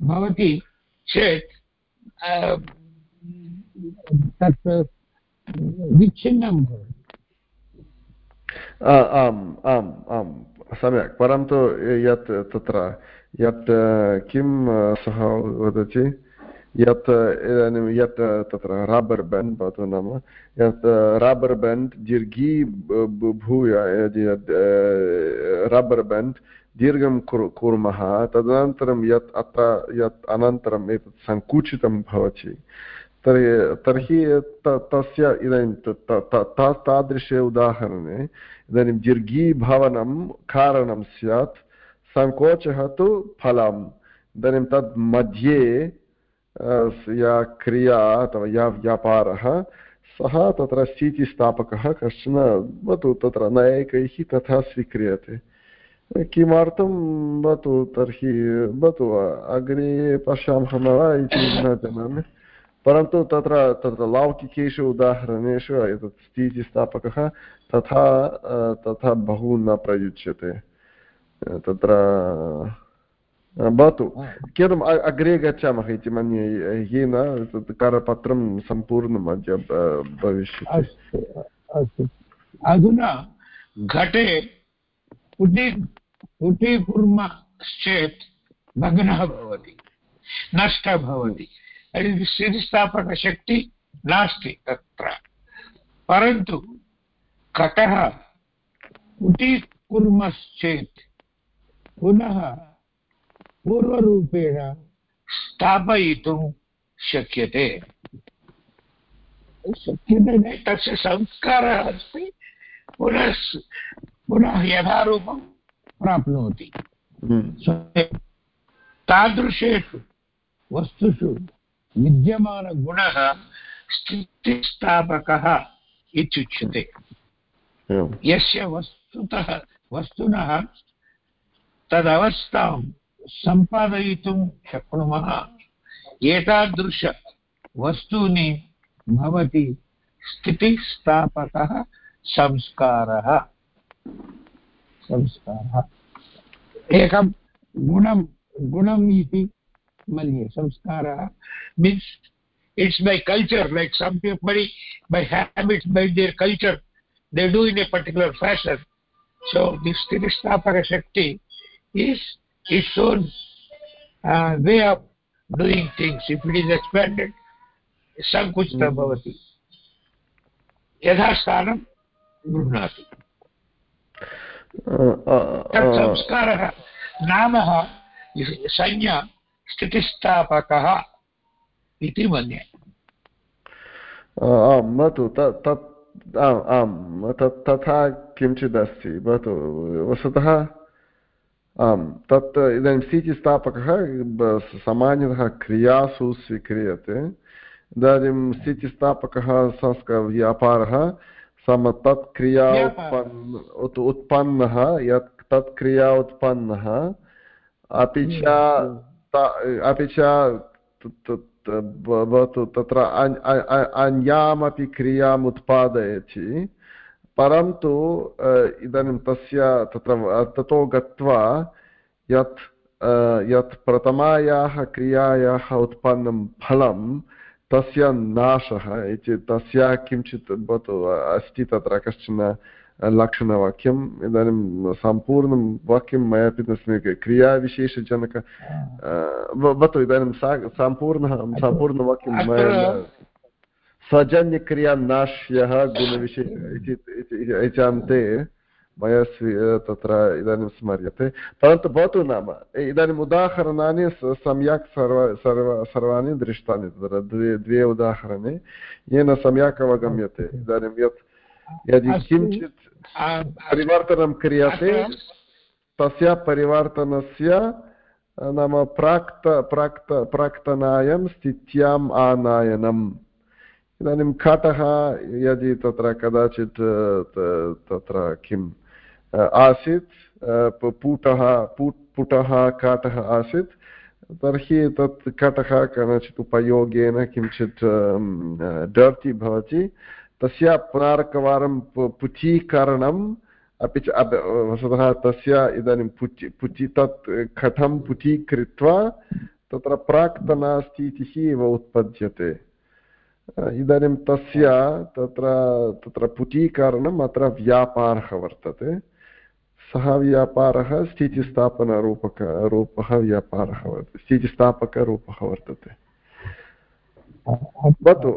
भवति चेत् तत् विच्छिन्नं आम् आम् आम् सम्यक्. परन्तु यत् तत्र, यत् किं सः वदति? यत्, इदानीं, यत् तत्र रबर् बेण्ड् भवतु नाम. यत् रबर् बेण्ड् दीर्घी भूय रबर् बेण्ड् दीर्घं कुर्मः, तदनन्तरं यत् अत्र यत् अनन्तरम् एतत् सङ्कुचितं भवति तर्हि तस्य इदानीं तादृशे उदाहरणे, इदानीं दीर्घीभवनं कारणं स्यात्, सङ्कोचः तु फलम्। इदानीं तद् मध्ये या क्रिया अथवा या व्यापारः, सः तत्र स्थितिस्थापकः कश्चन भवतु तत्र नैकैः तथा स्वीक्रियते। किमर्थं भवतु तर्हि भवतु अग्रे पश्यामः न वा इति न जानामि। परन्तु तत्र तत्र लौकिकेषु उदाहरणेषु एतत् स्थितिस्थापकः तथा तथा बहु न प्रयुज्यते। तत्र भवतु। केवलम् अग्रे गच्छामः इति मन्ये येन तत् करपत्रं सम्पूर्णम् अद्य भविष्यति। अस्तु अधुना घटे पुटी पुटीकुर्मश्चेत् भग्नः भवति नष्टः भवति। स्थितिस्थापकशक्ति नास्ति तत्र। परन्तु घटः कुटीकुर्मश्चेत् पुनः पूर्वरूपेण स्थापयितुं शक्यते। शक्यते तस्य संस्कारः अस्ति पुनः पुनः यथारूपं प्राप्नोति। हम्म। तादृशेषु वस्तुषु विद्यमानगुणः स्थितिस्थापकः इत्युच्यते। यस्य वस्तुतः वस्तुनः तदवस्थां सम्पादयितुं शक्नुमः। एतादृशवस्तूनि भवति स्थितिस्थापकः संस्कारः। संस्कारः। एकं गुणं गुणम् इति मलिए संस्कार means it's my culture like समी my habits my their culture they do in a particular fashion so दिसापक शक्ति is its own way of doing things if it is expanded संकुचित होती यथास्थान गृहना संस्कार नाम संज्ञा स्थितिस्थापकः इति मन्ये। आं भवतु तत् आम् आं तत् तथा किञ्चिदस्ति भवतु वस्तुतः आम् तत् इदानीं स्थितिस्थापकः सामान्यतः क्रियासु स्वीक्रियते। इदानीं स्थितिस्थापकः संस्कृतव्यापारः सम तत् क्रिया उत्पन्न उत्पन्नः यत् तत् क्रिया उत्पन्नः अपि च अपि च भवतु तत्र अन्यामपि क्रियाम् उत्पादयति परन्तु इदानीं तस्य तत्र ततो गत्वा यत् यत् प्रथमायाः क्रियायाः उत्पन्नं फलं तस्य नाशः इति तस्य किञ्चित् भवतु अस्ति तत्र कश्चन लक्षणवाक्यम् इदानीं सम्पूर्णं वाक्यं मया अपि न स्मर्यते क्रियाविशेषजनक भवतु इदानीं सा सम्पूर्णः सम्पूर्णवाक्यं मया सजन्यक्रिया नाश्यः गुणविशेष इति अन्ते मया स्वी तत्र इदानीं स्मर्यते परन्तु भवतु नाम इदानीम् उदाहरणानि सम्यक् सर्व सर्व सर्वाणि दृष्टानि तत्र द्वे द्वे उदाहरणे येन सम्यक् अवगम्यते इदानीं यत् यदि किञ्चित् परिवर्तनं क्रियते तस्य परिवर्तनस्य नाम प्राक्त प्राक्त प्राक्तनायं स्थित्याम् आनायनम्। इदानीं घटः यदि तत्र कदाचित् तत्र किम् आसीत् पुटः पुटः काटः आसीत् तर्हि तत् कटः कदाचित् उपयोगेन किञ्चित् डर्टि भवति। तस्य पुनरेकवारं पुटीकरणम् अपि च वस्तुतः तस्य इदानीं पुचि पुचि, तत् कथं पुटीकृत्वा तत्र प्राक्तनास्तीतिः इव उत्पद्यते। इदानीं तस्य तत्र तत्र पुटीकरणम् अत्र व्यापारः वर्तते। सः व्यापारः स्थितिस्थापनरूपक, रूपः व्यापारः वर्तते, स्थितिस्थापकरूपः वर्तते। भवतु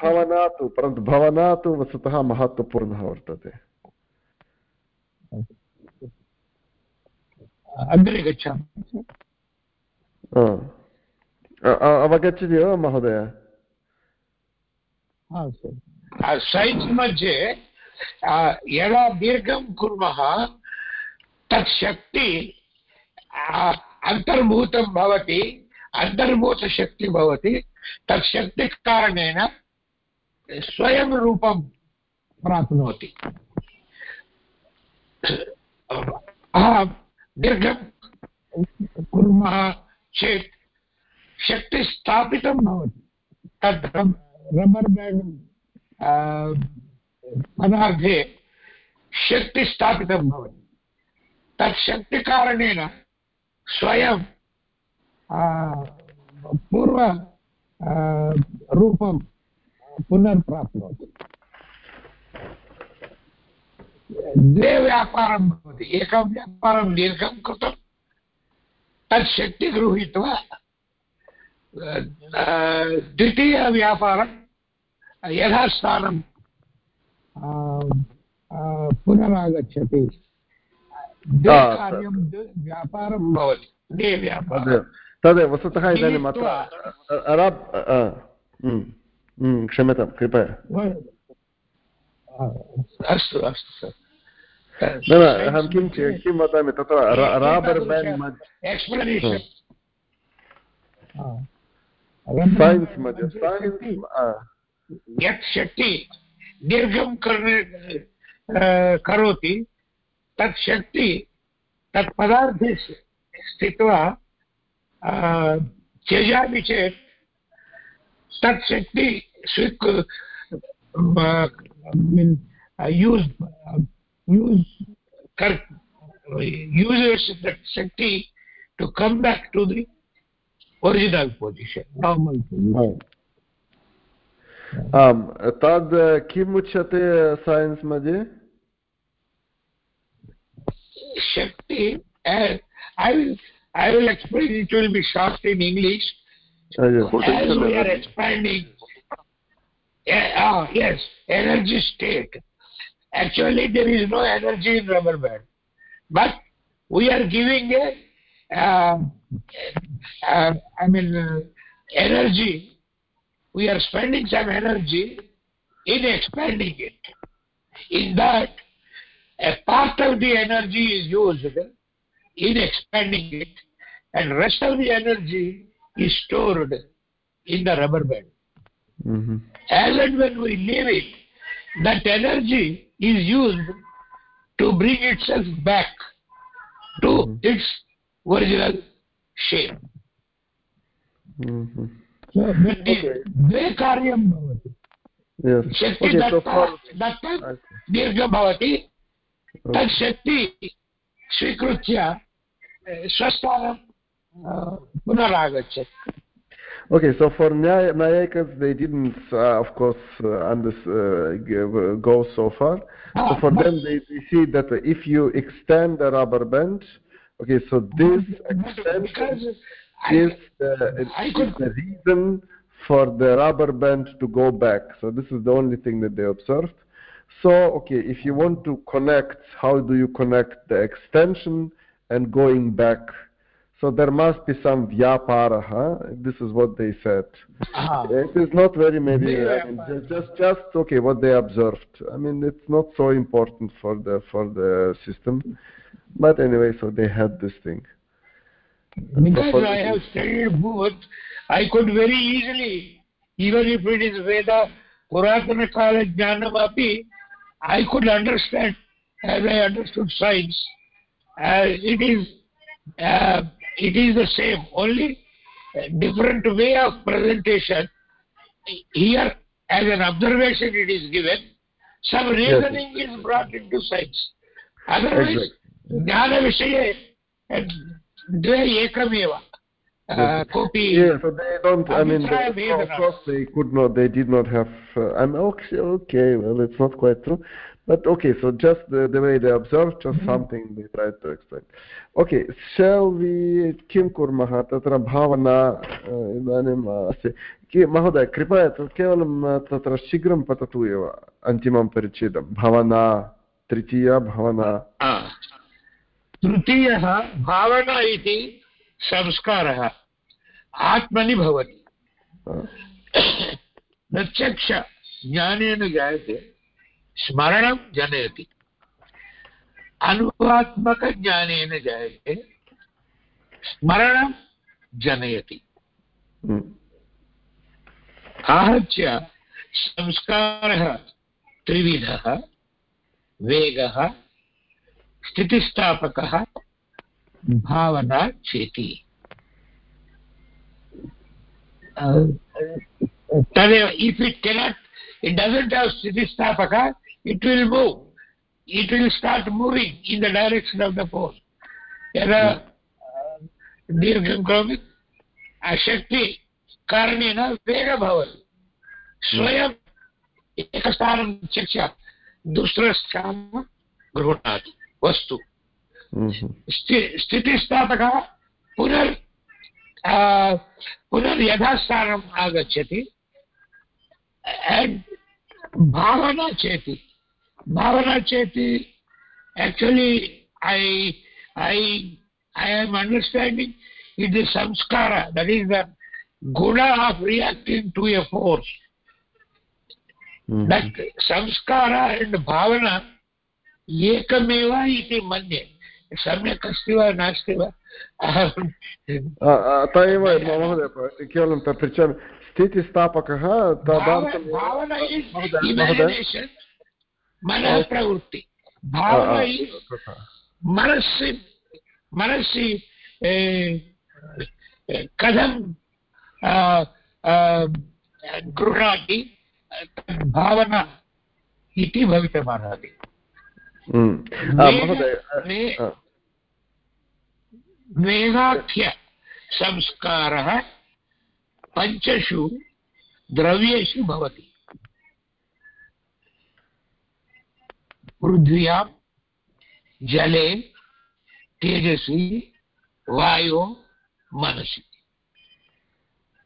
भवना तु परन्तु भवना तु वस्तुतः महत्त्वपूर्णः वर्तते। अग्रे गच्छामि। अवगच्छति वा महोदय? सैन्स् मध्ये यदा दीर्घं कुर्मः तत् शक्ति अन्तर्भूतं भवति अन्तर्भूतशक्तिः भवति। तत् शक्तिकारणेन स्वयं रूपं प्राप्नोति। दीर्घं कुर्मः चेत् शक्तिस्थापितं भवति। तद् रबर् बेण्ड् पदार्थे शक्तिस्थापितं भवति। तत् शक्तिकारणेन स्वयं पूर्व रूपं पुनर्प्राप्नोति। द्वे व्यापारं भवति। एकं व्यापारं दीर्घं कृतं तत् शक्ति गृहीत्वा द्वितीयव्यापारं यथास्थानं पुनरागच्छति। कार्यं व्यापारं भवति। द्वे व्यापारं। तदेव वस्तुतः इदानीम् अत्र क्षम्यतां कृपया अस्तु अस्तु न न अहं किं किं वदामि तत्र राबर् बेण्ड् मध्ये सैन्स् मध्ये सैन्स् यत् शक्ति दीर्घं करोति तत् शक्ति तत् पदार्थे स्थित्वा त्यजामि चेत् तत् शक्ति स्वीक् यूस् यूस् शक्ति to come back to the original position normal um तद् किम् उच्यते सैन्स् मध्ये? शक्ति I will explain it will be short in English. Uh, yes. As we are expanding, yeah, uh, yes, energy state. Actually, there is no energy in rubber band, but we are giving a, uh, uh, I mean, uh, energy. We are spending some energy in expanding it. In that, a part of the energy is used in expanding it and rest of the energy is stored in the rubber band. Mm-hmm. As and when we leave it, that energy is used to bring itself back to mm-hmm. its original shape. Mm-hmm. So, द्वे कार्यं भवति शक्ति दत्ता दीर्घ भवति तत् शक्ति स्वीकृत्य स्वस्थानं पुनरागच्छति Okay, so for Nayakas, they didn't, uh, of course, uh, under, uh, go so far. So for them, they, they see that if you extend the rubber band, okay, so this extension is the, is the reason for the rubber band to go back. So this is the only thing that they observed. So, okay, if you want to connect, how do you connect the extension and going back? so there must be some vyaparaha. This is what they said. Ah. it is not very maybe I mean, just just okay what they observed. I mean it's not so important for the for the system. But anyway so they had this thing. Because so i have studied both i could very easily even if it is veda puratana kala jnanam api i could understand as i understood science it is uh, it is the same only different way of presentation here as an observation it is given some reasoning yes. is brought into sense. otherwise exactly. jnana visaye uh, dve ekameva uh, copy yeah so they don't i mean they, of course they could not they did not have uh, i'm okay okay well it's not quite true but okay so just the, the way they observe just mm -hmm. something they try to explain. Okay shall we किं कुर्मः तत्र भावना इदानीम् अस्ति महोदय कृपया केवलं तत्र शीघ्रं पठतु एव अन्तिमं परिच्छेदं भावना तृतीया भावना तृतीयः भावना इति संस्कारः आत्मनि भवति प्रत्यक्ष ज्ञानेन जायते स्मरणं जनयति। अनुवात्मकज्ञानेन जायते। स्मरणं जनयति। हम्म। आहत्य संस्कारः त्रिविधः। वेगः स्थितिस्थापकः भावना चेति। तदेव if it cannot it doesn't have स्थितिस्थापकः it will move. It will start moving in the direction of the pole. यदा दीर्घं करोमि शक्ति कारणेन वेगः भवति स्वयम् एकस्थानं त्यक्ष्य दुष्टस्थानं गृह्णाति वस्तु स्थितिस्थापकः पुनर् पुनर्यथास्थानम् आगच्छति भावना चेति bhavana cheti actually i i i am understanding it is samskara that is the guna of reacting to a force mm -hmm. that samskara and bhavana एकमेव इति मन्ये सम्यक् अस्ति वा नास्ति वा अत एव महोदय केवलं पृच्छामि स्थितिस्थापकः तदर्थं मनः प्रवृत्ति भावना मनसि मनसि कथं गृह्णाति भावना इति भवितुमर्हति वेदाख्यसंस्कारः पञ्चषु द्रव्येषु भवति पृथ्व्यां जले, तेजसि, वायो, मनसि।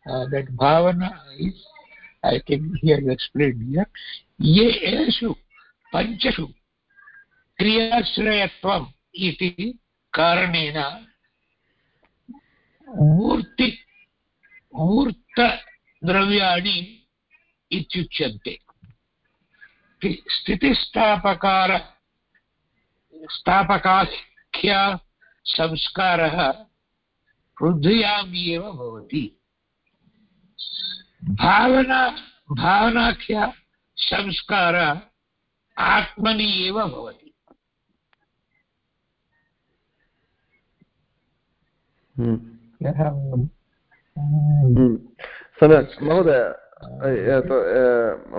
Bhavana is, i can here explain here, ये एषु पञ्चषु क्रियाश्रयत्वम् इति कारणेन मूर्ति, मूर्तद्रव्याणि इत्युच्यन्ते। स्थितिस्थापकार स्थापकाख्या संस्कारः पृथ्व्याम् एव भवति। भावना भावनाख्या संस्कार आत्मनि एव भवति। हम्म। हम्म। सम्यक्। महोदय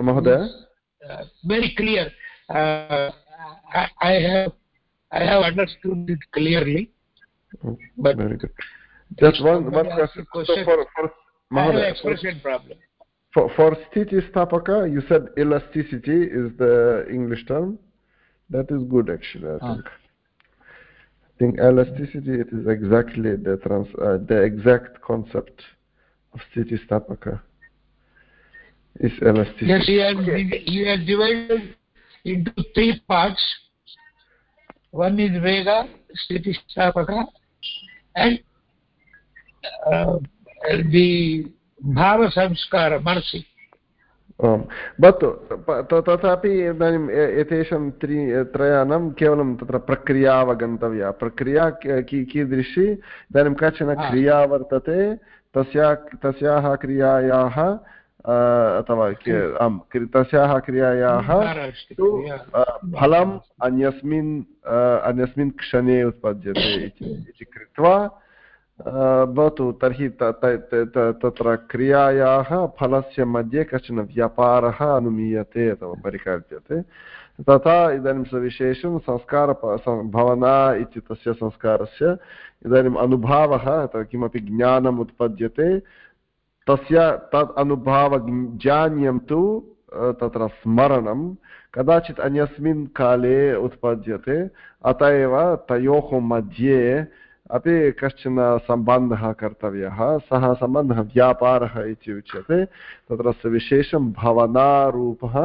महोदय। Very clear. Uh, I, I, have I have understood it clearly. Oh, but very good. Just one one question. question. So for, for Mahavir, expression problem. For for sthiti stapaka, you said elasticity is the English term. That is good actually. I ah. think. I think elasticity it is exactly the trans uh, the exact concept of sthiti stapaka is elasticity. Yes, he has, okay. he has divided into three parts. One is Vega, Sthitistapaka, and uh, the bhava samskara mercy आम् भवतु तथापि इदानीम् एतेषां त्रि त्रयाणां केवलं तत्र प्रक्रिया अवगन्तव्या प्रक्रिया कीदृशी इदानीं काचन क्रिया वर्तते तस्या तस्याः क्रियायाः अथवा आम् तस्याः क्रियायाः फलम् अन्यस्मिन् अन्यस्मिन् क्षणे उत्पद्यते इति कृत्वा भवतु तर्हि तत्र क्रियायाः फलस्य मध्ये कश्चन व्यापारः अनुमीयते अथवा परिकल्प्यते तथा इदानीं सविशेषं संस्कार भवना इति तस्य संस्कारस्य इदानीम् अनुभावः अथवा किमपि ज्ञानम् उत्पद्यते। तस्य तत् अनुभावजान्यं तु तत्र स्मरणं, कदाचित् अन्यस्मिन् काले उत्पद्यते, अत एव तयोः मध्ये अपि कश्चन सम्बन्धः कर्तव्यः, सः सम्बन्धः व्यापारः इति उच्यते तत्र विशेषं भवनारूपः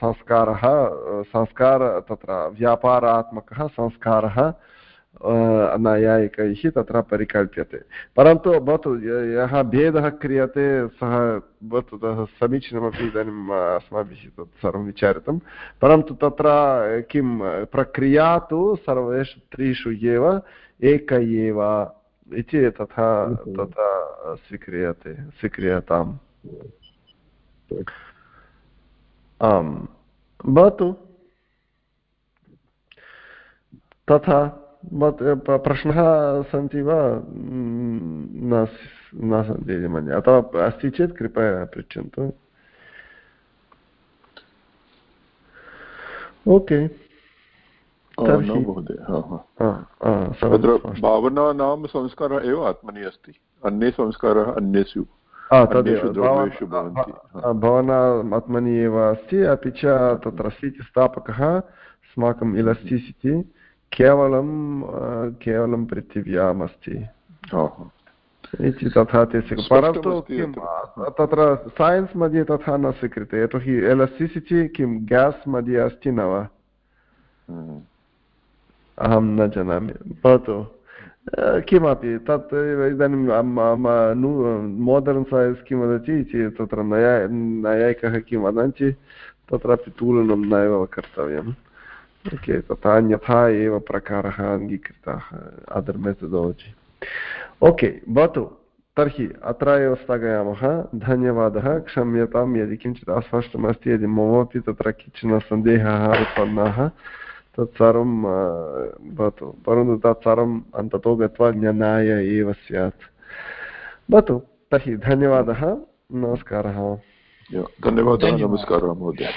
संस्कारः, संस्कार तत्र व्यापारात्मकः संस्कारः नैयायिकैः तत्र परिकल्प्यते परन्तु भवतु यः भेदः क्रियते सः भवतु समीचीनमपि इदानीम् अस्माभिः तत् सर्वं विचारितं परन्तु तत्र किं प्रक्रिया तु सर्वेषु त्रिषु एव एक एव इति तथा तथा स्वीक्रियते स्वीक्रियताम् आम् भवतु तथा प्रश्नः सन्ति वा? न सन्ति इति मन्ये। अथवा अस्ति चेत् कृपया पृच्छन्तु। ओके। तत्र भावनानां संस्कारः एव आत्मनि अस्ति। अन्ये संस्कारः अन्येषु भावना आत्मनि एव अस्ति। अपि च तत्र स्थितिस्थापकः अस्माकम् इलस्टिस् इति केवलं केवलं पृथिव्याम् अस्ति। इति तथा ते परन्तु किं तत्र सैन्स् मध्ये तथा न स्वीक्रियते यतोहि एलस्टिसिटि किं गेस् मध्ये अस्ति न वा? हम्म। अहं न जानामि। भवतु। किमपि तत् इदानीं मोडर्न् सैन्स् किं वदति तत्र नया नैयायिकः किं वदन्ति तत्रापि तुलनं नैव कर्तव्यम्। ओके तथा अन्यथा एव प्रकारः अङ्गीकृताः अदर् मेथडालजि ओके भवतु तर्हि अत्र एव स्थगयामः धन्यवादः क्षम्यतां यदि किञ्चित् अस्पष्टमस्ति यदि ममापि तत्र किंचन सन्देहाः उत्पन्नाः तत्सर्वं भवतु परन्तु तत्सर्वम् अन्ततो गत्वा ज्ञानाय एव स्यात् भवतु तर्हि धन्यवादः नमस्कारः धन्यवादः नमस्कारः महोदय